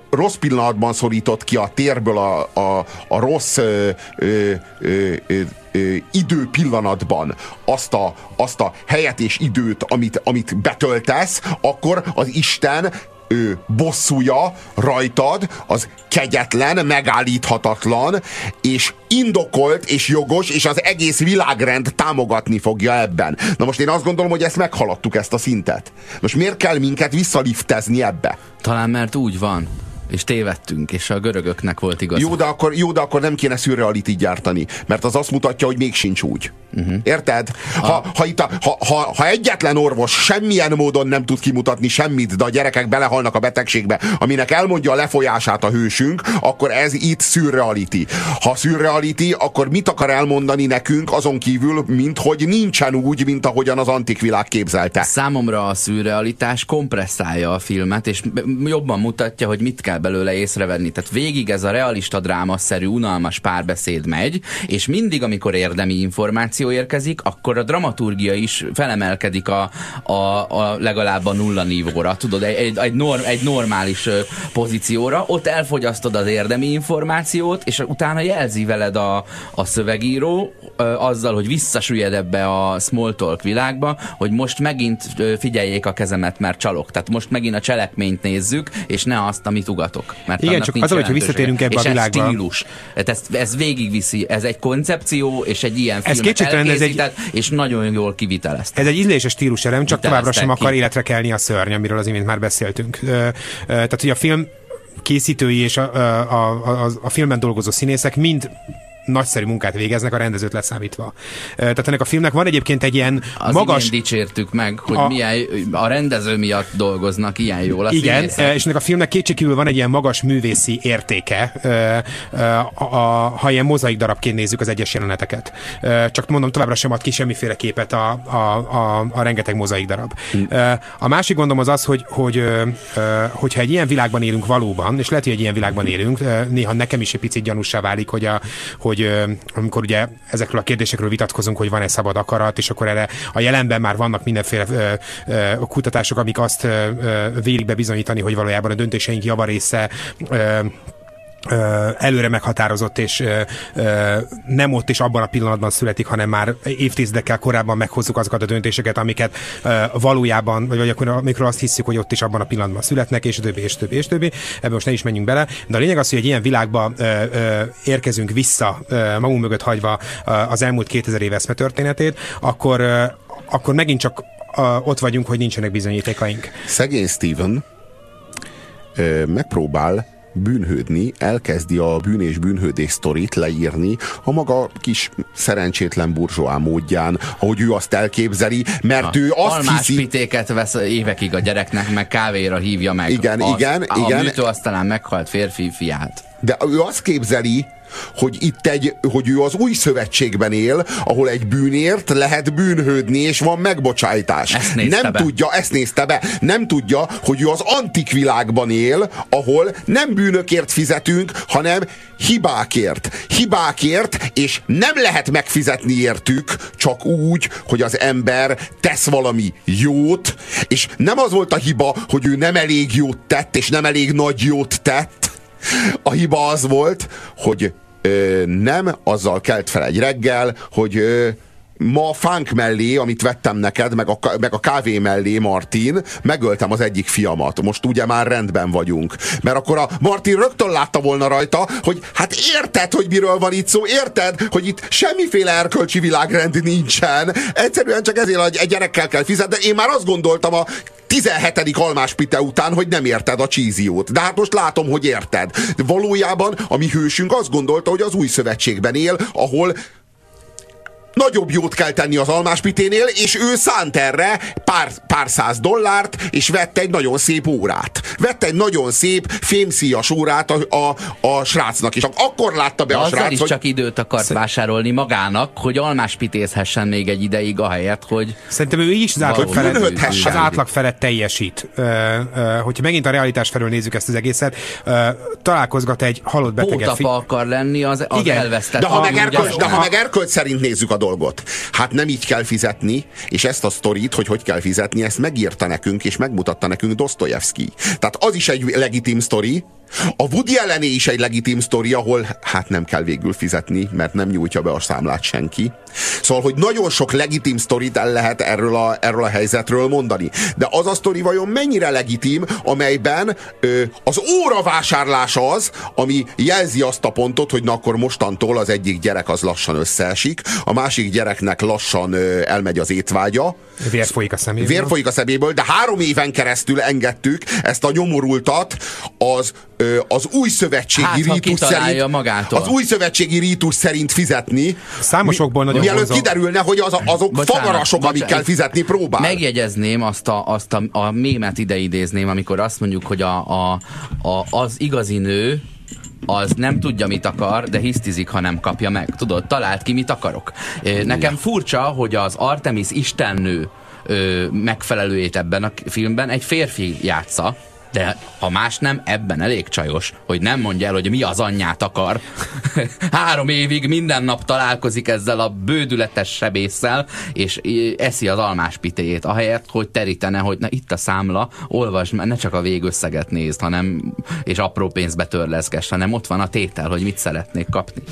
rossz pillanatban szorított ki a térből a, a, a rossz ö, ö, ö, ö, idő pillanatban azt a, azt a helyet és időt, amit, amit betöltesz, akkor az Isten ő bosszúja rajtad az kegyetlen, megállíthatatlan, és indokolt és jogos, és az egész világrend támogatni fogja ebben. Na most én azt gondolom, hogy ezt meghaladtuk, ezt a szintet. Most miért kell minket visszaliftezni ebbe? Talán mert úgy van és tévedtünk, és a görögöknek volt igaz. Jó, de akkor, jó, de akkor nem kéne szürrealitit gyártani, mert az azt mutatja, hogy még sincs úgy. Uh-huh. Érted? Ha, a... ha, itt a, ha, ha, ha egyetlen orvos semmilyen módon nem tud kimutatni semmit, de a gyerekek belehalnak a betegségbe, aminek elmondja a lefolyását a hősünk, akkor ez itt szürreality. Ha szürreality, akkor mit akar elmondani nekünk azon kívül, mint hogy nincsen úgy, mint ahogyan az antik világ képzelte? Számomra a szürrealitás kompresszálja a filmet, és jobban mutatja, hogy mit kell belőle észrevenni. Tehát végig ez a realista drámaszerű, unalmas párbeszéd megy, és mindig, amikor érdemi információ érkezik, akkor a dramaturgia is felemelkedik a, a, a legalább a nulla nívóra, tudod, egy, egy, norm, egy normális pozícióra, ott elfogyasztod az érdemi információt, és utána jelzi veled a, a szövegíró, azzal, hogy visszasüllyed ebbe a small talk világba, hogy most megint figyeljék a kezemet, mert csalok. Tehát most megint a cselekményt nézzük, és ne azt, amit ugat gondolatok. Mert Igen, csak az, hogy visszatérünk ebbe a világba. Ez stílus. Ez, ez végigviszi, ez egy koncepció, és egy ilyen film ez egy, és nagyon jól kivitelezte. Ez egy ízléses stílus elem, csak továbbra sem akar életre kelni a szörny, amiről az imént már beszéltünk. Tehát, hogy a film készítői és a, a, a, a filmben dolgozó színészek mind nagyszerű munkát végeznek, a rendezőt leszámítva. Tehát ennek a filmnek van egyébként egy ilyen az magas... dicsértük meg, hogy a... milyen a rendező miatt dolgoznak ilyen jól a Igen, színészek. és ennek a filmnek kétségkívül van egy ilyen magas művészi értéke, ha ilyen mozaik darabként nézzük az egyes jeleneteket. Csak mondom, továbbra sem ad ki semmiféle képet a, a, a, a rengeteg mozaik darab. Hm. A másik gondom az az, hogy, hogy hogyha egy ilyen világban élünk valóban, és lehet, hogy egy ilyen világban élünk, néha nekem is egy picit gyanúsá válik, hogy, a, hogy hogy amikor ugye ezekről a kérdésekről vitatkozunk, hogy van-e szabad akarat, és akkor erre a jelenben már vannak mindenféle kutatások, amik azt vélik bebizonyítani, hogy valójában a döntéseink javarésze előre meghatározott, és nem ott is abban a pillanatban születik, hanem már évtizedekkel korábban meghozzuk azokat a döntéseket, amiket valójában, vagy akkor, amikor azt hiszük, hogy ott is abban a pillanatban születnek, és többi, és többi, és többi. Ebben most ne is menjünk bele. De a lényeg az, hogy egy ilyen világba érkezünk vissza, magunk mögött hagyva az elmúlt 2000 év történetét, akkor, akkor megint csak ott vagyunk, hogy nincsenek bizonyítékaink. Szegény Steven megpróbál bűnhődni, elkezdi a bűn és bűnhődés sztorit leírni a maga kis szerencsétlen burzsóá módján, ahogy ő azt elképzeli, mert ha. ő azt Almás hiszi... pitéket vesz évekig a gyereknek, meg kávéra hívja meg. Igen, azt, igen, a igen. A műtő aztán meghalt férfi fiát. De ő azt képzeli, hogy itt egy, hogy ő az új szövetségben él, ahol egy bűnért lehet bűnhődni, és van megbocsájtás. nem be. tudja, ezt nézte be, nem tudja, hogy ő az antik világban él, ahol nem bűnökért fizetünk, hanem hibákért. Hibákért, és nem lehet megfizetni értük, csak úgy, hogy az ember tesz valami jót, és nem az volt a hiba, hogy ő nem elég jót tett, és nem elég nagy jót tett, a hiba az volt, hogy nem azzal kelt fel egy reggel, hogy ma fánk mellé, amit vettem neked, meg a, meg a kávé mellé, Martin, megöltem az egyik fiamat. Most ugye már rendben vagyunk. Mert akkor a Martin rögtön látta volna rajta, hogy hát érted, hogy miről van itt szó, érted, hogy itt semmiféle erkölcsi világrend nincsen. Egyszerűen csak ezért egy gyerekkel kell fizetni. Én már azt gondoltam a 17. almáspite után, hogy nem érted a csíziót. De hát most látom, hogy érted. De valójában a mi hősünk azt gondolta, hogy az új szövetségben él, ahol nagyobb jót kell tenni az almáspiténél, és ő szánt erre pár, pár száz dollárt, és vett egy nagyon szép órát. Vett egy nagyon szép fémszíjas órát a, a, a srácnak, és akkor látta be De a srác, is hogy... csak időt akart Szer... vásárolni magának, hogy almáspitézhessen még egy ideig ahelyett, hogy... Szerintem ő így is az átlag, felett, az átlag felett teljesít. Uh, uh, hogyha megint a realitás felől nézzük ezt az egészet, uh, találkozgat egy halott beteget. Pótapa akar lenni az, az Igen. elvesztett. De ha, meg erkölt, de ha meg erkölt szerint nézzük a dolgot. Hát nem így kell fizetni, és ezt a sztorit, hogy hogy kell fizetni, ezt megírta nekünk, és megmutatta nekünk Dostoyevsky. Tehát az is egy legitim sztori, a Woody ellené is egy legitim sztori, ahol hát nem kell végül fizetni, mert nem nyújtja be a számlát senki. Szóval, hogy nagyon sok legitim sztorit el lehet erről a, erről a helyzetről mondani. De az a sztori vajon mennyire legitim, amelyben ö, az óravásárlás az, ami jelzi azt a pontot, hogy na akkor mostantól az egyik gyerek az lassan összeesik, a másik gyereknek lassan elmegy az étvágya. Vér folyik a szeméből. Vér folyik a szeméből, de három éven keresztül engedtük ezt a nyomorultat az az új szövetségi hát, rítus szerint magától. az új szövetségi rítus szerint fizetni. Számosokból nagyon Mielőtt vonzó. kiderülne, hogy az, azok bocsánat, fagarasok, bocsánat, amikkel fizetni próbál. Megjegyezném azt a, azt a, a mémet ideidézném, amikor azt mondjuk, hogy a, a, a, az igazi nő az nem tudja, mit akar, de hisztizik, ha nem kapja meg. Tudod, talált ki, mit akarok. Nekem furcsa, hogy az Artemis istennő megfelelőjét ebben a filmben egy férfi játsza, de ha más nem, ebben elég csajos, hogy nem mondja el, hogy mi az anyját akar. Három évig minden nap találkozik ezzel a bődületes sebésszel, és eszi az almás pitéjét, ahelyett, hogy terítene, hogy na itt a számla, olvasd, ne csak a végösszeget nézd, hanem, és apró pénzbe törleszges, hanem ott van a tétel, hogy mit szeretnék kapni.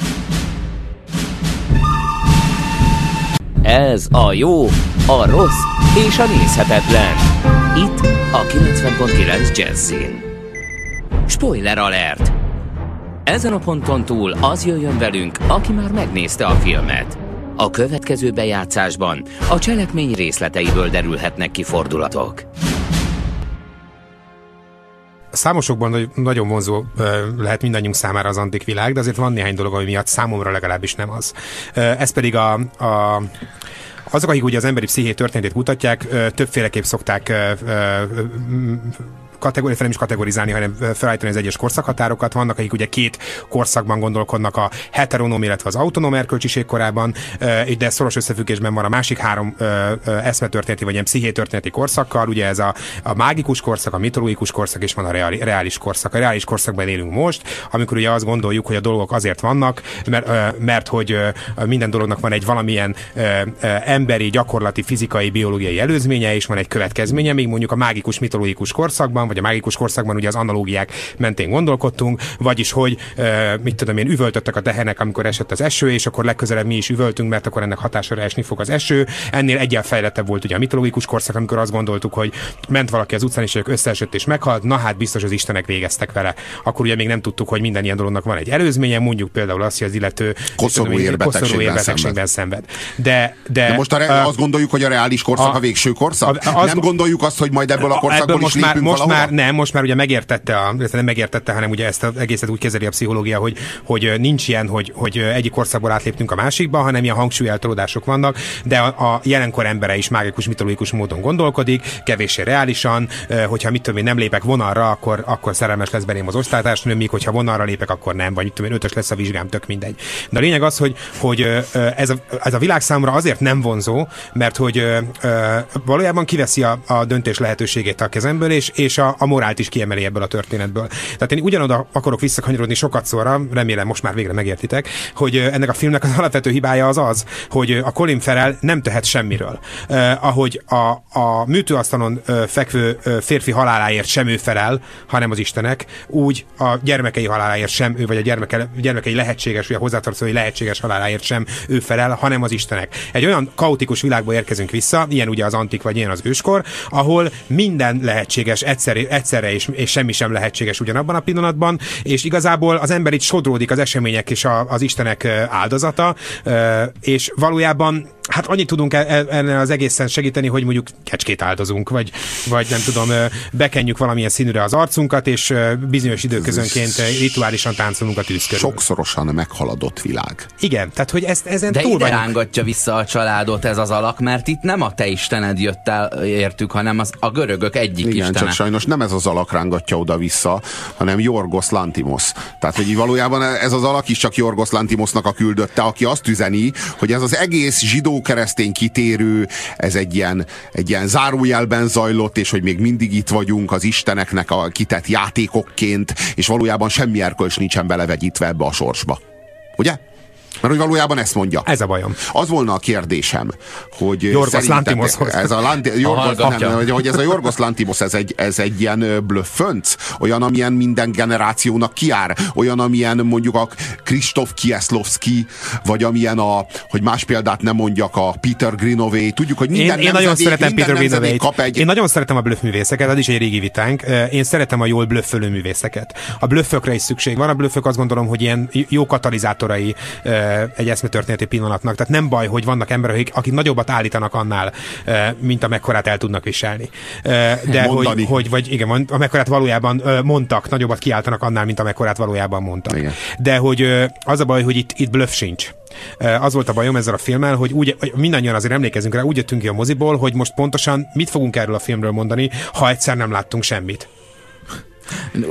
Ez a jó, a rossz és a nézhetetlen. Itt a 90.9 Jazzin. Spoiler alert! Ezen a ponton túl az jöjjön velünk, aki már megnézte a filmet. A következő bejátszásban a cselekmény részleteiből derülhetnek ki fordulatok. Számosokban nagyon vonzó lehet mindannyiunk számára az antik világ, de azért van néhány dolog, ami miatt számomra legalábbis nem az. Ez pedig a, a azok, akik ugye az emberi pszichét történetét kutatják, többféleképp szokták kategori, nem is kategorizálni, hanem felállítani az egyes korszakhatárokat. Vannak, akik ugye két korszakban gondolkodnak a heteronóm, illetve az autonóm erkölcsiség korában, de szoros összefüggésben van a másik három eszmetörténeti vagy ilyen psziché-történeti korszakkal. Ugye ez a, a mágikus korszak, a mitológikus korszak, és van a reali, reális korszak. A reális korszakban élünk most, amikor ugye azt gondoljuk, hogy a dolgok azért vannak, mert, mert hogy minden dolognak van egy valamilyen emberi, gyakorlati, fizikai, biológiai előzménye, és van egy következménye, még mondjuk a mágikus, mitológikus korszakban, vagy a mágikus korszakban ugye az analógiák mentén gondolkodtunk, vagyis hogy mit tudom én, üvöltöttek a tehenek, amikor esett az eső, és akkor legközelebb mi is üvöltünk, mert akkor ennek hatására esni fog az eső. Ennél egyen fejlettebb volt ugye a mitológikus korszak, amikor azt gondoltuk, hogy ment valaki az utcán, és ők összeesett és meghalt, na hát biztos az istenek végeztek vele. Akkor ugye még nem tudtuk, hogy minden ilyen dolognak van egy előzménye, mondjuk például azt, hogy az illető koszorú érbetegségben szenved. De, de, de most a re- uh, azt gondoljuk, hogy a reális korszak a, a végső korszak? A, az, nem gondoljuk azt, hogy majd ebből a korszakból ebből most is már, most már nem, most már ugye megértette, a, nem megértette, hanem ugye ezt az egészet úgy kezeli a pszichológia, hogy, hogy nincs ilyen, hogy, hogy egyik korszakból átléptünk a másikba, hanem ilyen hangsúlyeltolódások vannak, de a, a jelenkor embere is mágikus, mitológikus módon gondolkodik, kevéssé reálisan, hogyha mit tudom én, nem lépek vonalra, akkor, akkor szerelmes lesz belém az osztálytársnőm, míg hogyha vonalra lépek, akkor nem, vagy mit tudom én, ötös lesz a vizsgám, tök mindegy. De a lényeg az, hogy, hogy ez, a, ez a világ számra azért nem vonzó, mert hogy valójában kiveszi a, a döntés lehetőségét a kezemből, és, és a, a, a morált is kiemeli ebből a történetből. Tehát én ugyanoda akarok visszakanyarodni sokat szóra, remélem most már végre megértitek, hogy ennek a filmnek az alapvető hibája az az, hogy a Colin Farrell nem tehet semmiről. Uh, ahogy a, a műtőasztalon uh, fekvő uh, férfi haláláért sem ő felel, hanem az Istenek, úgy a gyermekei haláláért sem ő, vagy a gyermeke, gyermekei lehetséges, vagy a hozzátartozói lehetséges haláláért sem ő felel, hanem az Istenek. Egy olyan kaotikus világba érkezünk vissza, ilyen ugye az antik, vagy ilyen az őskor, ahol minden lehetséges egyszerre, egyszerre és, és semmi sem lehetséges ugyanabban a pillanatban, és igazából az ember itt sodródik az események és a, az Istenek áldozata, és valójában hát annyit tudunk e, e, ennél az egészen segíteni, hogy mondjuk kecskét áldozunk, vagy, vagy nem tudom, bekenjük valamilyen színűre az arcunkat, és bizonyos időközönként rituálisan táncolunk a tűz körül. Sokszorosan meghaladott világ. Igen, tehát hogy ezt, ezen De túl ide vagyunk. rángatja vissza a családot ez az alak, mert itt nem a te istened jött el értük, hanem az, a görögök egyik Igen, istene. csak sajnos nem ez az alak rángatja oda-vissza, hanem Jorgos Lantimos. Tehát, hogy valójában ez az alak is csak Jorgos Lantimosnak a küldötte, aki azt üzeni, hogy ez az egész zsidó-keresztény kitérő, ez egy ilyen, egy ilyen zárójelben zajlott, és hogy még mindig itt vagyunk az isteneknek a kitett játékokként, és valójában semmi erkölcs nincsen belevegyítve ebbe a sorsba. Ugye? Mert hogy valójában ezt mondja. Ez a bajom. Az volna a kérdésem, hogy Jorgos Lantimoshoz. Ez a Lanti, Jorgos, hallgatja. nem, hogy- hogy ez a Jorgos Lantimos, ez egy, ez egy ilyen blöffönc, olyan, amilyen minden generációnak kiár, olyan, amilyen mondjuk a Kristóf Kieslowski, vagy amilyen a, hogy más példát nem mondjak, a Peter Greenaway. Tudjuk, hogy Én, minden én nagyon nemzedék- szeretem minden Peter nemzedék kap egy, Én nagyon szeretem a blöffművészeket, az is egy régi vitánk. Én szeretem a jól blöffölő művészeket. A blöffökre is szükség van. A blöffök azt gondolom, hogy ilyen jó katalizátorai egy eszmetörténeti pillanatnak. Tehát nem baj, hogy vannak emberek, akik, nagyobbat állítanak annál, mint amekkorát el tudnak viselni. De Mondani. hogy, hogy, vagy igen, amekkorát valójában mondtak, nagyobbat kiáltanak annál, mint amekkorát valójában mondtak. Igen. De hogy az a baj, hogy itt, itt bluff sincs. Az volt a bajom ezzel a filmmel, hogy úgy, mindannyian azért emlékezünk rá, úgy jöttünk ki a moziból, hogy most pontosan mit fogunk erről a filmről mondani, ha egyszer nem láttunk semmit.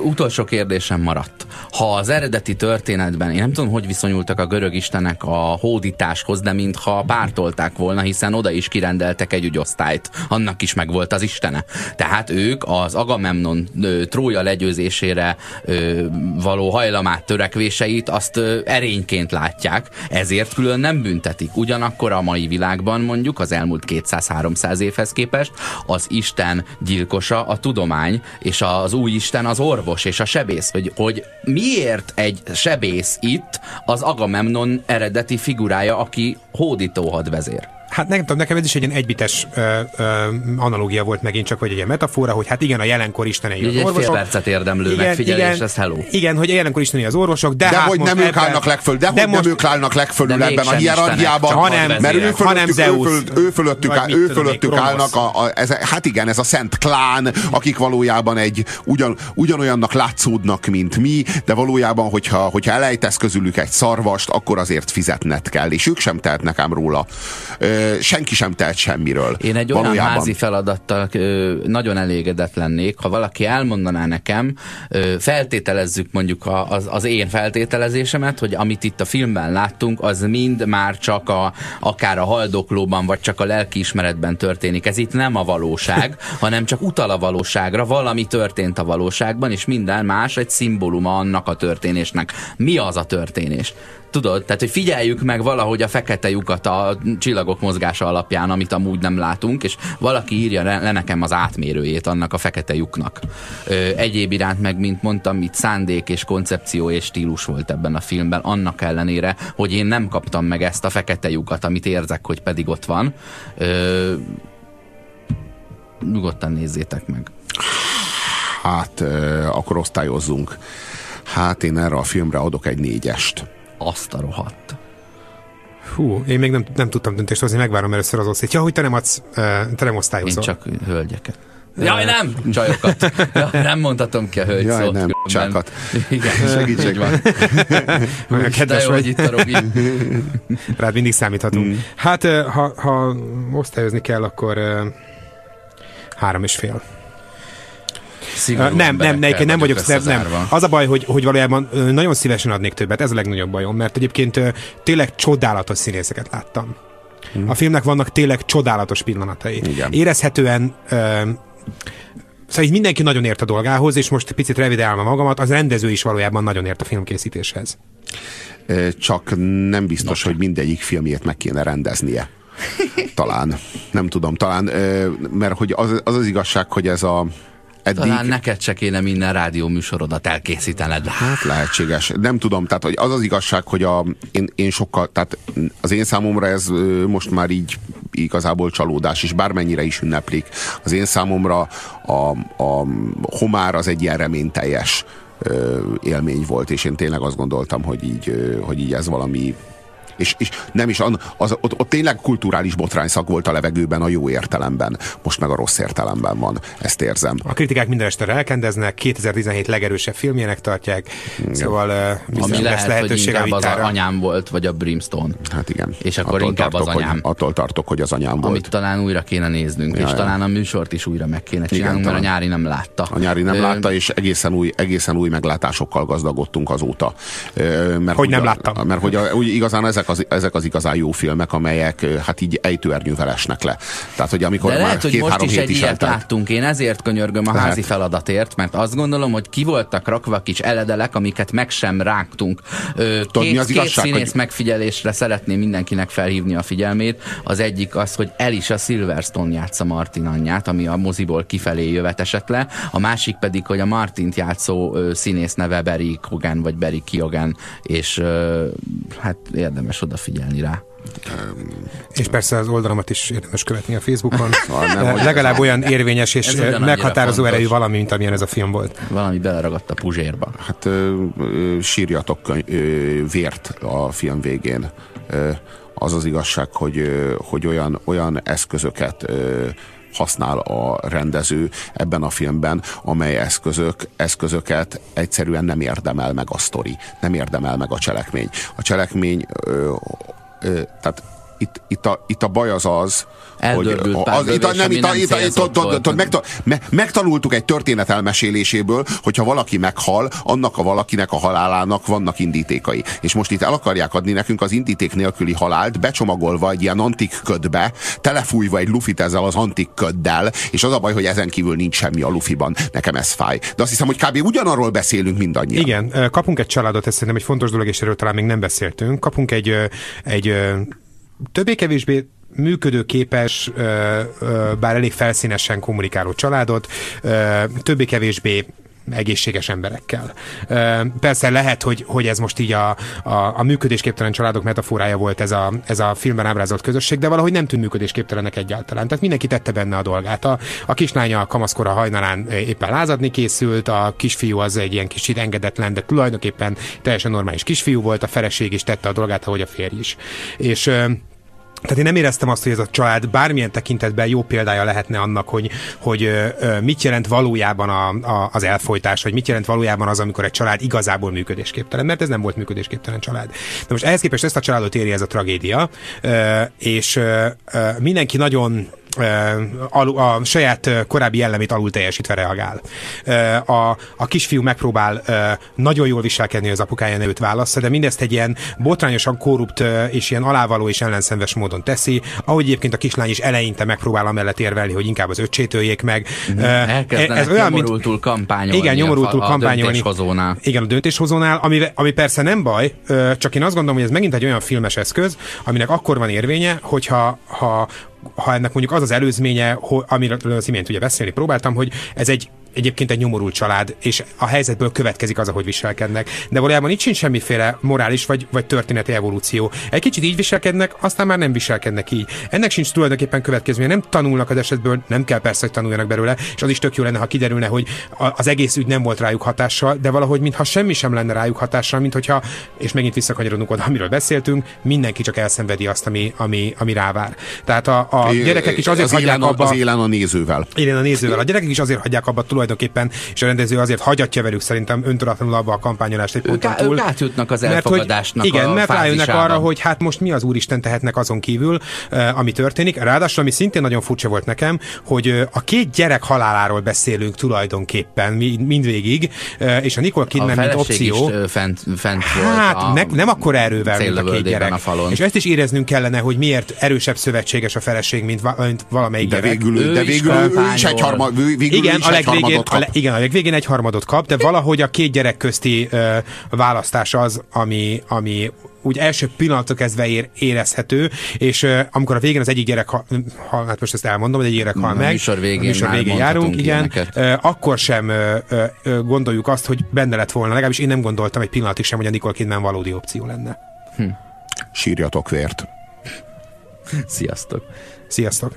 Utolsó kérdésem maradt. Ha az eredeti történetben, én nem tudom, hogy viszonyultak a görög istenek a hódításhoz, de mintha pártolták volna, hiszen oda is kirendeltek egy ügyosztályt. Annak is megvolt az istene. Tehát ők az Agamemnon ö, Trója legyőzésére ö, való hajlamát, törekvéseit azt ö, erényként látják, ezért külön nem büntetik. Ugyanakkor a mai világban mondjuk az elmúlt 200-300 évhez képest az Isten gyilkosa a tudomány, és az új Isten az orvos és a sebész, hogy, hogy miért egy sebész itt az Agamemnon eredeti figurája, aki hódító hadvezér. Hát nem tudom, nekem ez is egy ilyen egybites ö, ö, analógia volt megint csak, vagy egy ilyen metafora, hogy hát igen, a jelenkor istenei Egy, az egy fél orvosok. percet érdemlő megfigyelés, ez hello. Igen, hogy a jelenkor istenei az orvosok, de, de hát hogy nem ők állnak legfölül, de, de hogy most, nem ők állnak legfölül ebben a hierarchiában, hanem- mert ő fölöttük, hanem ő, fölött, ő fölöttük, áll, ő fölöttük én, állnak, a, a, ez, hát igen, ez a szent klán, akik valójában egy ugyan, ugyanolyannak látszódnak, mint mi, de valójában, hogyha, hogyha elejtesz közülük egy szarvast, akkor azért fizetned kell, és ők sem tehetnek ám róla. Ö, senki sem tehet semmiről. Én egy olyan valójában. házi feladattal nagyon elégedett lennék, ha valaki elmondaná nekem, feltételezzük mondjuk az, az én feltételezésemet, hogy amit itt a filmben láttunk, az mind már csak a, akár a haldoklóban, vagy csak a lelkiismeretben történik. Ez itt nem a valóság, hanem csak utal a valóságra, valami történt a valóságban, és minden más egy szimbóluma annak a történésnek. Mi az a történés? Tudod, tehát hogy figyeljük meg valahogy a fekete lyukat a csillagok mozgása alapján, amit amúgy nem látunk, és valaki írja le nekem az átmérőjét annak a fekete lyuknak. Ö, egyéb iránt meg, mint mondtam, itt szándék és koncepció és stílus volt ebben a filmben, annak ellenére, hogy én nem kaptam meg ezt a fekete lyukat, amit érzek, hogy pedig ott van. Ö, nyugodtan nézzétek meg. Hát, akkor osztályozzunk. Hát én erre a filmre adok egy négyest. Azt a rohadt. Hú, én még nem, nem tudtam döntést hozni, megvárom először az osztét. Ja, hogy te nem adsz, te nem Én osztályozol. csak hölgyeket. Jaj, nem! Csajokat. Ja, nem mondhatom ki a hölgy Jaj, szót. nem, csákat. Igen, Segítség. van. Olyan kedves jó, vagy. itt a Robi. Rád mindig számíthatunk. Mm. Hát, ha, ha osztályozni kell, akkor három és fél. Szigorú Ö, nem, nem, emberekkel nem, vagyok, nem, nem. Az a baj, hogy, hogy valójában nagyon szívesen adnék többet, ez a legnagyobb bajom, mert egyébként tényleg csodálatos színészeket láttam. A filmnek vannak tényleg csodálatos pillanatai. Igen. Érezhetően ö, Szóval így mindenki nagyon ért a dolgához, és most picit revideálma magamat, az rendező is valójában nagyon ért a filmkészítéshez. Csak nem biztos, hogy mindegyik filmjét meg kéne rendeznie. Talán. Nem tudom, talán, mert hogy az az, az igazság, hogy ez a Eddig... Talán neked se kéne minden rádió műsorodat elkészítened. Hát lehetséges. Nem tudom, tehát hogy az az igazság, hogy a, én, én sokkal, tehát az én számomra ez most már így igazából csalódás, és bármennyire is ünneplik. Az én számomra a, a homár az egy ilyen reményteljes élmény volt, és én tényleg azt gondoltam, hogy így, hogy így ez valami és, és nem is, az, ott, ott tényleg kulturális botrányszak volt a levegőben a jó értelemben, most meg a rossz értelemben van, ezt érzem. A kritikák minden este elkendeznek, 2017 legerősebb filmjének tartják, igen. szóval uh, Ami lehet, lehetőség hogy inkább az anyám volt, vagy a Brimstone. Hát igen. És akkor attól inkább tartok, az anyám. Hogy, attól tartok, hogy az anyám volt. Amit talán újra kéne néznünk, ja, és ja. talán a műsort is újra meg kéne csinálnunk, igen, mert a nyári nem látta. A nyári nem Ö... látta, és egészen új, egészen új meglátásokkal gazdagodtunk azóta. Mert hogy nem láttam. Mert hogy a, úgy igazán ezek az, ezek az igazán jó filmek, amelyek hát így ejtőernyővel esnek le. Tehát, hogy amikor De már lehet, hogy most is egy is ilyet láttunk. Én ezért könyörgöm a lehet. házi feladatért, mert azt gondolom, hogy ki voltak rakva kis eledelek, amiket meg sem rágtunk. Ö, Tudod, két, mi az igazság, két színész hogy... megfigyelésre szeretném mindenkinek felhívni a figyelmét. Az egyik az, hogy Elisa Silverstone játsza Martin anyját, ami a moziból kifelé jövet esett le. A másik pedig, hogy a Martint játszó ö, színész neve Barry Kogan, vagy Barry Kiogan, és ö, hát érdemes odafigyelni rá. És persze az oldalamat is érdemes követni a Facebookon. nem, Legalább olyan érvényes és meghatározó erejű valami, mint amilyen ez a film volt. Valami beleragadt a puzsérba. Hát sírjatok ö, vért a film végén. Ö, az az igazság, hogy, hogy olyan, olyan eszközöket ö, használ a rendező ebben a filmben, amely eszközök, eszközöket egyszerűen nem érdemel meg a sztori, nem érdemel meg a cselekmény. A cselekmény ö, tehát itt, itt, a, itt a baj az az, hogy az, itt a, nem, itt a, itt a, itt a, megta, me, megtanultuk egy történet elmeséléséből, hogyha valaki meghal, annak a valakinek a halálának vannak indítékai. És most itt el akarják adni nekünk az indíték nélküli halált, becsomagolva egy ilyen antik ködbe, telefújva egy lufit ezzel az antik köddel, és az a baj, hogy ezen kívül nincs semmi a lufiban. Nekem ez fáj. De azt hiszem, hogy kb. ugyanarról beszélünk mindannyian. Igen, kapunk egy családot, ez szerintem egy fontos dolog, és erről talán még nem beszéltünk. Kapunk egy, egy többé-kevésbé működőképes, bár elég felszínesen kommunikáló családot, többé-kevésbé egészséges emberekkel. Persze lehet, hogy, hogy ez most így a, a, a működésképtelen családok metaforája volt ez a, ez a filmben ábrázolt közösség, de valahogy nem tűnt működésképtelenek egyáltalán. Tehát mindenki tette benne a dolgát. A, a kislánya a kamaszkora hajnalán éppen lázadni készült, a kisfiú az egy ilyen kicsit engedetlen, de tulajdonképpen teljesen normális kisfiú volt, a feleség is tette a dolgát, ahogy a férj is. És tehát én nem éreztem azt, hogy ez a család bármilyen tekintetben jó példája lehetne annak, hogy, hogy mit jelent valójában a, a, az elfolytás, vagy mit jelent valójában az, amikor egy család igazából működésképtelen, mert ez nem volt működésképtelen család. De most ehhez képest ezt a családot éri ez a tragédia, és mindenki nagyon a saját korábbi jellemét alul teljesítve reagál. A, a kisfiú megpróbál nagyon jól viselkedni az apukája nevőt válasza, de mindezt egy ilyen botrányosan korrupt és ilyen alávaló és ellenszenves módon teszi, ahogy egyébként a kislány is eleinte megpróbál amellett érvelni, hogy inkább az öcsét öljék meg. Mhm. ez olyan, mint kampányolni. Igen, nyomorultul a, kampányolni. A döntéshozónál. Igen, a döntéshozónál, ami, ami persze nem baj, csak én azt gondolom, hogy ez megint egy olyan filmes eszköz, aminek akkor van érvénye, hogyha ha ha ennek mondjuk az az előzménye, amiről az imént ugye beszélni próbáltam, hogy ez egy egyébként egy nyomorult család, és a helyzetből következik az, ahogy viselkednek. De valójában itt sincs semmiféle morális vagy, vagy történeti evolúció. Egy kicsit így viselkednek, aztán már nem viselkednek így. Ennek sincs tulajdonképpen következménye, nem tanulnak az esetből, nem kell persze, hogy tanuljanak belőle, és az is tök jó lenne, ha kiderülne, hogy az egész ügy nem volt rájuk hatással, de valahogy mintha semmi sem lenne rájuk hatással, mint hogyha, és megint visszakanyarodunk oda, amiről beszéltünk, mindenki csak elszenvedi azt, ami, ami, ami rávár. Tehát a, a gyerekek is azért az hagyják abba... Az élen a nézővel. Élen a nézővel. A gyerekek is azért hagyják abba tulajdonképpen, és a rendező azért hagyatja velük szerintem öntudatlanul abba a kampányolást egy ponton túl. ők átjutnak az Mert hogy, elfogadásnak igen, a mert rájönnek arra, hogy hát most mi az Úristen tehetnek azon kívül, uh, ami történik. Ráadásul, ami szintén nagyon furcsa volt nekem, hogy uh, a két gyerek haláláról beszélünk tulajdonképpen mi- mindvégig, uh, és a Nicole a Kidman, mint feleség opció. is fent, fent Hát volt a ne, nem akkor erővel, mint a két gyerek. a falon. És ezt is éreznünk kellene, hogy miért erősebb szövetséges a feleség, mint, va- mint valamelyik De gyerek. végül, Ő de is végül ő is kampányol. egy, harma, végül Igen, is a egy legvégén, harmadot a kap. le, igen, a legvégén egy harmadot kap, de valahogy a két gyerek közti ö, választás az, ami, ami úgy első pillanatok kezdve ér, érezhető, és ö, amikor a végén az egyik gyerek, ha, ha, hát most ezt elmondom, hogy egy gyerek hal A meg, műsor végén a műsor végén járunk, igen, ö, akkor sem ö, ö, ö, gondoljuk azt, hogy benne lett volna, legalábbis én nem gondoltam egy pillanatig sem, hogy a Nicole Kidman valódi opció lenne. Sírjatok vért. Sziasztok! Sziasztok!